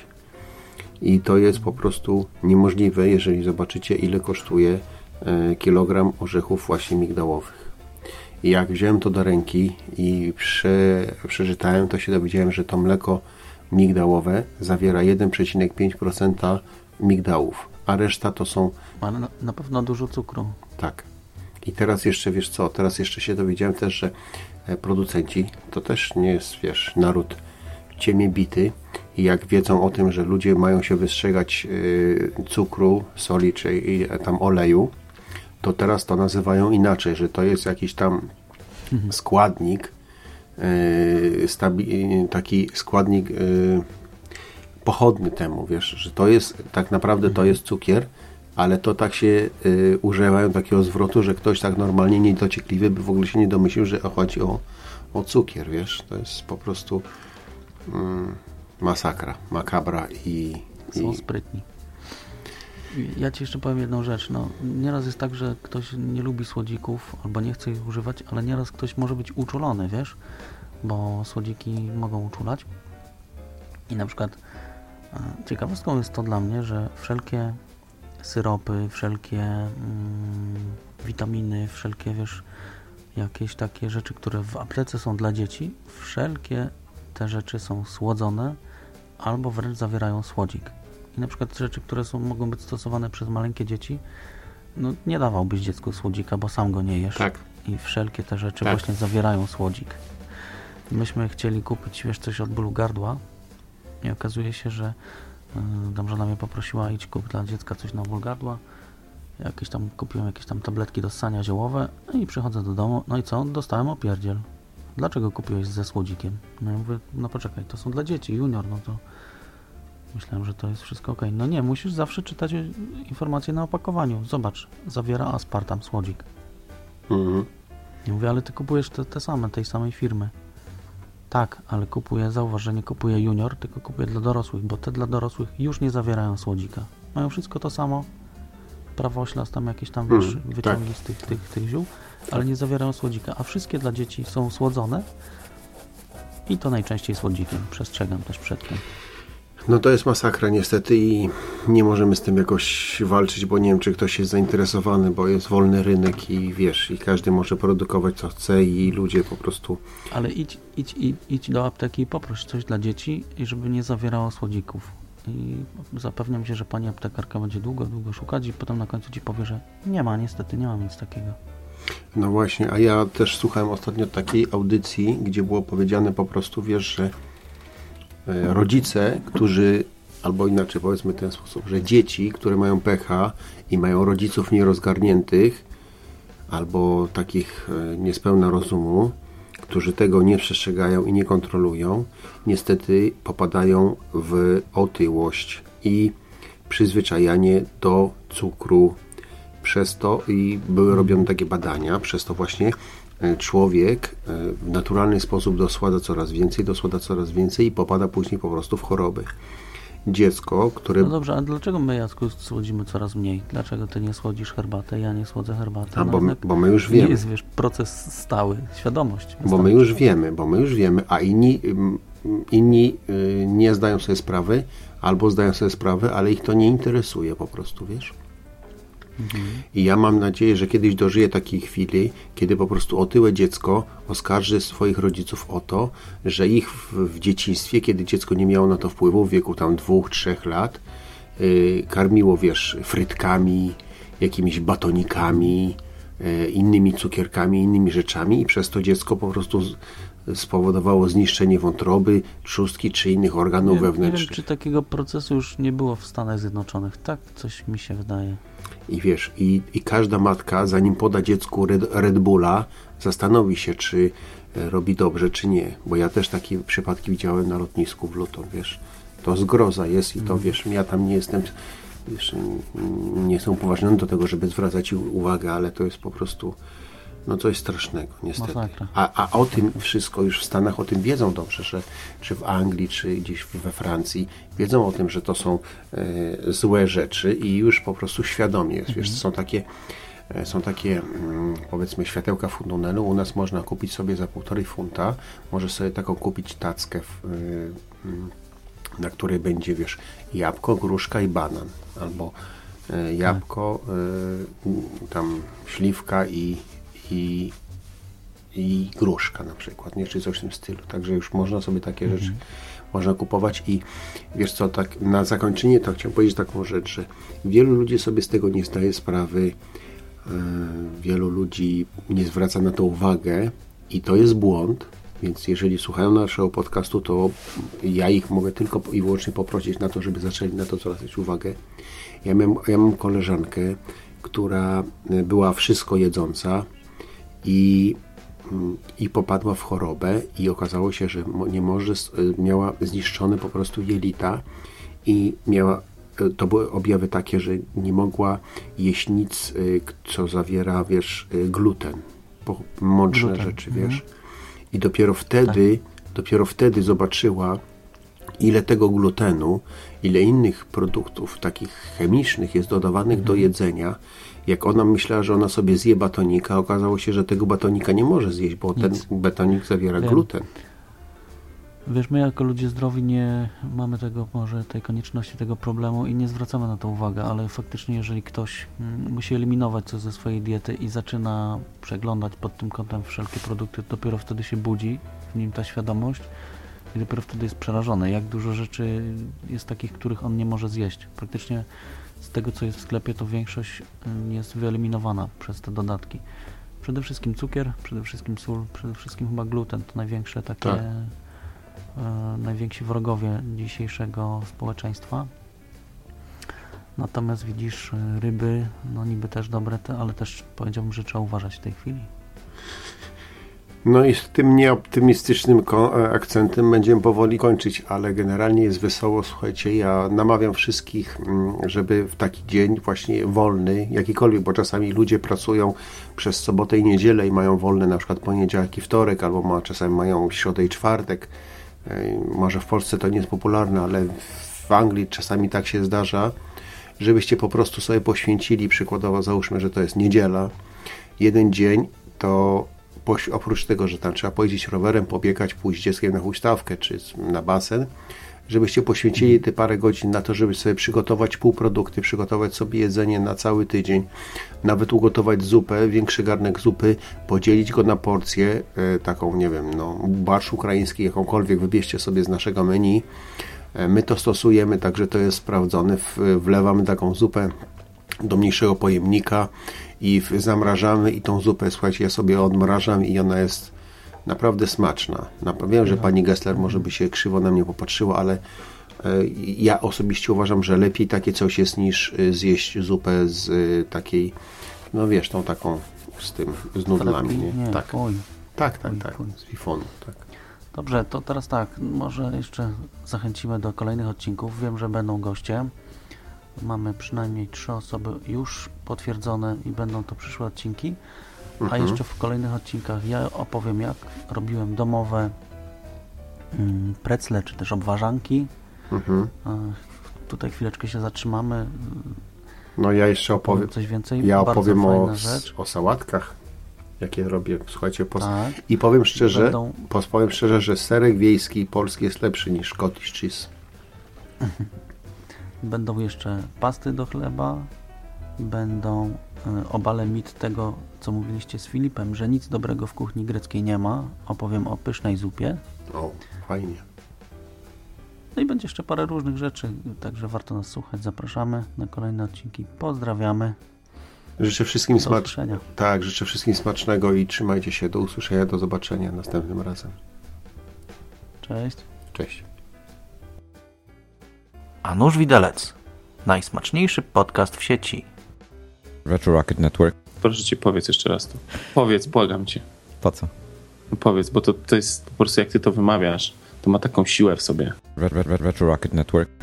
i to jest po prostu niemożliwe, jeżeli zobaczycie ile kosztuje e, kilogram orzechów właśnie migdałowych. I jak wziąłem to do ręki i prze, przeczytałem, to się dowiedziałem, że to mleko migdałowe zawiera 1,5% migdałów, a reszta to są Ale na, na pewno dużo cukru. tak. I teraz jeszcze, wiesz co, teraz jeszcze się dowiedziałem też, że e, producenci to też nie jest, wiesz, naród ciemie bity i jak wiedzą o tym, że ludzie mają się wystrzegać y, cukru, soli czy e, tam oleju, to teraz to nazywają inaczej, że to jest jakiś tam składnik, y, stabi- y, taki składnik y, pochodny temu, wiesz, że to jest, tak naprawdę to jest cukier, ale to tak się y, używają takiego zwrotu, że ktoś tak normalnie niedociekliwy by w ogóle się nie domyślił, że chodzi o, o cukier, wiesz, to jest po prostu mm, masakra, makabra i, Są sprytni. Ja Ci jeszcze powiem jedną rzecz. No, nieraz jest tak, że ktoś nie lubi słodzików albo nie chce ich używać, ale nieraz ktoś może być uczulony, wiesz? Bo słodziki mogą uczulać. I na przykład e, ciekawostką jest to dla mnie, że wszelkie syropy, wszelkie mm, witaminy, wszelkie, wiesz, jakieś takie rzeczy, które w aptece są dla dzieci, wszelkie te rzeczy są słodzone albo wręcz zawierają słodzik. I na przykład rzeczy, które są, mogą być stosowane przez maleńkie dzieci, no nie dawałbyś dziecku słodzika, bo sam go nie jesz. Tak. I wszelkie te rzeczy Tak. właśnie zawierają słodzik. Myśmy chcieli kupić, wiesz, coś od bólu gardła i okazuje się, że yy, tam żona mnie poprosiła, idź kup dla dziecka coś na ból gardła. Jakieś tam, kupiłem jakieś tam tabletki do ssania ziołowe no i przychodzę do domu, no i co? Dostałem opierdziel. Dlaczego kupiłeś ze słodzikiem? No ja mówię, no poczekaj, to są dla dzieci, junior, no to myślałem, że to jest wszystko ok. No nie, musisz zawsze czytać informacje na opakowaniu. Zobacz, zawiera aspartam, słodzik. Mhm. I mówię, ale ty kupujesz te, te same, tej samej firmy. Tak, ale kupuję, zauważ, że nie kupuję junior, tylko kupuję dla dorosłych, bo te dla dorosłych już nie zawierają słodzika. Mają wszystko to samo, prawoślas, tam jakieś tam, wiesz, Mm, wyciągi z tych, tych, tych ziół, ale nie zawierają słodzika, a wszystkie dla dzieci są słodzone i to najczęściej słodzikiem. Przestrzegam też przed tym. No to jest masakra niestety i nie możemy z tym jakoś walczyć, bo nie wiem, czy ktoś jest zainteresowany, bo jest wolny rynek i wiesz, i każdy może produkować co chce i ludzie po prostu Ale idź, idź, idź, idź do apteki i poproś coś dla dzieci, żeby nie zawierało słodzików. I zapewniam się, że pani aptekarka będzie długo, długo szukać i potem na końcu ci powie, że nie ma, niestety nie ma nic takiego. No właśnie, a ja też słuchałem ostatnio takiej audycji, gdzie było powiedziane po prostu, wiesz, że rodzice, którzy, albo inaczej powiedzmy w ten sposób, że dzieci, które mają pecha i mają rodziców nierozgarniętych, albo takich e, niespełna rozumu, którzy tego nie przestrzegają i nie kontrolują, niestety popadają w otyłość i przyzwyczajanie do cukru, przez to i były robione takie badania, przez to właśnie e, człowiek e, w naturalny sposób dosłada coraz więcej, dosłada coraz więcej i popada później po prostu w choroby. dziecko, które... No dobrze, a dlaczego my, Jacku, słodzimy coraz mniej? Dlaczego ty nie słodzisz herbaty, ja nie słodzę herbaty? A, bo my- jednak bo my już nie wiemy. jest, wiesz, proces stały, świadomość. Bo my już wiemy, bo my już wiemy, a inni, ym, inni y, nie zdają sobie sprawy, albo zdają sobie sprawę, ale ich to nie interesuje po prostu, wiesz? I ja mam nadzieję, że kiedyś dożyję takiej chwili, kiedy po prostu otyłe dziecko oskarży swoich rodziców o to, że ich w, w dzieciństwie, kiedy dziecko nie miało na to wpływu, w wieku tam dwóch, trzech lat, y, karmiło, wiesz, frytkami, jakimiś batonikami, y, innymi cukierkami, innymi rzeczami i przez to dziecko po prostu z, spowodowało zniszczenie wątroby, trzustki czy innych organów Nie, nie wiem, wewnętrznych. czy takiego procesu już nie było w Stanach Zjednoczonych. Tak coś mi się wydaje. I wiesz, i, i każda matka, zanim poda dziecku Red, Red Bulla, zastanowi się, czy e, robi dobrze, czy nie. Bo ja też takie przypadki widziałem na lotnisku w Luton, wiesz. To zgroza jest i to, wiesz, ja tam nie jestem, wiesz, nie jestem upoważniony do tego, żeby zwracać uwagę, ale to jest po prostu, no coś strasznego, niestety. A, a o tym wszystko już w Stanach o tym wiedzą dobrze, że czy w Anglii, czy gdzieś we Francji wiedzą o tym, że to są e, złe rzeczy i już po prostu świadomie jest. Wiesz, są takie e, są takie mm, powiedzmy światełka w tunelu. U nas można kupić sobie za półtorej funta. Możesz sobie taką kupić tackę, y, mm, na której będzie, wiesz, jabłko, gruszka i banan. Albo e, jabłko, y, tam śliwka i, i, i gruszka na przykład, nie? czy coś w tym stylu. Także już można sobie takie rzeczy można kupować i wiesz co, tak na zakończenie to chciałem powiedzieć taką rzecz, że wielu ludzi sobie z tego nie zdaje sprawy, e, wielu ludzi nie zwraca na to uwagę i to jest błąd, więc jeżeli słuchają naszego podcastu, to ja ich mogę tylko i wyłącznie poprosić na to, żeby zaczęli na to zwracać uwagę. Ja mam, ja mam koleżankę, która e, była wszystko jedząca i, mm, i popadła w chorobę i okazało się, że nie może, y, miała zniszczone po prostu jelita i miała, y, to były objawy takie, że nie mogła jeść nic, y, co zawiera, wiesz, gluten, mączne Gluten, rzeczy, wiesz. I dopiero wtedy, dopiero wtedy zobaczyła, ile tego glutenu, ile innych produktów takich chemicznych jest dodawanych do jedzenia. Jak ona myślała, że ona sobie zje batonika, okazało się, że tego batonika nie może zjeść, bo ten batonik zawiera Wiem. gluten. Wiesz, my jako ludzie zdrowi nie mamy tego, może tej konieczności, tego problemu i nie zwracamy na to uwagę, ale faktycznie jeżeli ktoś mm, musi eliminować coś ze swojej diety i zaczyna przeglądać pod tym kątem wszelkie produkty, dopiero wtedy się budzi w nim ta świadomość i dopiero wtedy jest przerażony, jak dużo rzeczy jest takich, których on nie może zjeść. Praktycznie z tego, co jest w sklepie, to większość mm, jest wyeliminowana przez te dodatki. Przede wszystkim cukier, przede wszystkim sól, przede wszystkim chyba gluten, to największe takie Tak. e, najwięksi wrogowie dzisiejszego społeczeństwa. Natomiast widzisz e, ryby, no niby też dobre, te, ale też powiedziałbym, że trzeba uważać w tej chwili. No i z tym nieoptymistycznym e, akcentem będziemy powoli kończyć, ale generalnie jest wesoło. Słuchajcie, ja namawiam wszystkich, mm, żeby w taki dzień właśnie wolny, jakikolwiek, bo czasami ludzie pracują przez sobotę i niedzielę i mają wolne na przykład poniedziałek i wtorek, albo ma, czasami mają środę i czwartek. E, Może w Polsce to nie jest popularne, ale w Anglii czasami tak się zdarza, żebyście po prostu sobie poświęcili, przykładowo załóżmy, że to jest niedziela, jeden dzień, to oprócz tego, że tam trzeba pojeździć rowerem, pobiegać, pójść dzieckiem na huśtawkę czy na basen, żebyście poświęcili te parę godzin na to, żeby sobie przygotować półprodukty, przygotować sobie jedzenie na cały tydzień, nawet ugotować zupę, większy garnek zupy, podzielić go na porcję, e, taką, nie wiem, no, barsz ukraiński, jakąkolwiek wybierzcie sobie z naszego menu. E, My to stosujemy, także to jest sprawdzone. Wlewamy taką zupę do mniejszego pojemnika i zamrażamy i tą zupę, słuchajcie, ja sobie odmrażam i ona jest naprawdę smaczna. Wiem, że pani Gessler może by się krzywo na mnie popatrzyła, ale e, ja osobiście uważam, że lepiej takie coś jest niż e, zjeść zupę z e, takiej, no wiesz, tą taką z tym, z nudlami, nie? Nie, Tak, oj. tak, tak, tak, z wifonu, tak. Dobrze, to teraz tak, może jeszcze zachęcimy do kolejnych odcinków. Wiem, że będą goście. Mamy przynajmniej trzy osoby już potwierdzone i będą to przyszłe odcinki. A Mhm. jeszcze w kolejnych odcinkach ja opowiem, jak robiłem domowe mm, precle, czy też obwarzanki. Mhm. A tutaj chwileczkę się zatrzymamy. No ja jeszcze opowiem, Powiem coś więcej. ja Bardzo opowiem o, o sałatkach, jakie robię, słuchajcie, po, Tak. i powiem szczerze, Będą- po- powiem szczerze, że serek wiejski polski jest lepszy niż Scottish cheese. Będą jeszcze pasty do chleba, będą y, obale mit tego, co mówiliście z Filipem, że nic dobrego w kuchni greckiej nie ma. Opowiem o pysznej zupie. O, fajnie. No i będzie jeszcze parę różnych rzeczy, także warto nas słuchać. Zapraszamy na kolejne odcinki. Pozdrawiamy. Życzę wszystkim Do smacz... usłyszenia. Tak, życzę wszystkim smacznego i trzymajcie się. Do usłyszenia, do zobaczenia następnym razem. Cześć. Cześć. A nóż widelec. Najsmaczniejszy podcast w sieci. Retro Rocket Network. Proszę cię, powiedz jeszcze raz to. Powiedz, błagam cię. Po co? No powiedz, bo to, to jest po prostu jak ty to wymawiasz, to ma taką siłę w sobie. Ret- ret- ret- Retro Rocket Network.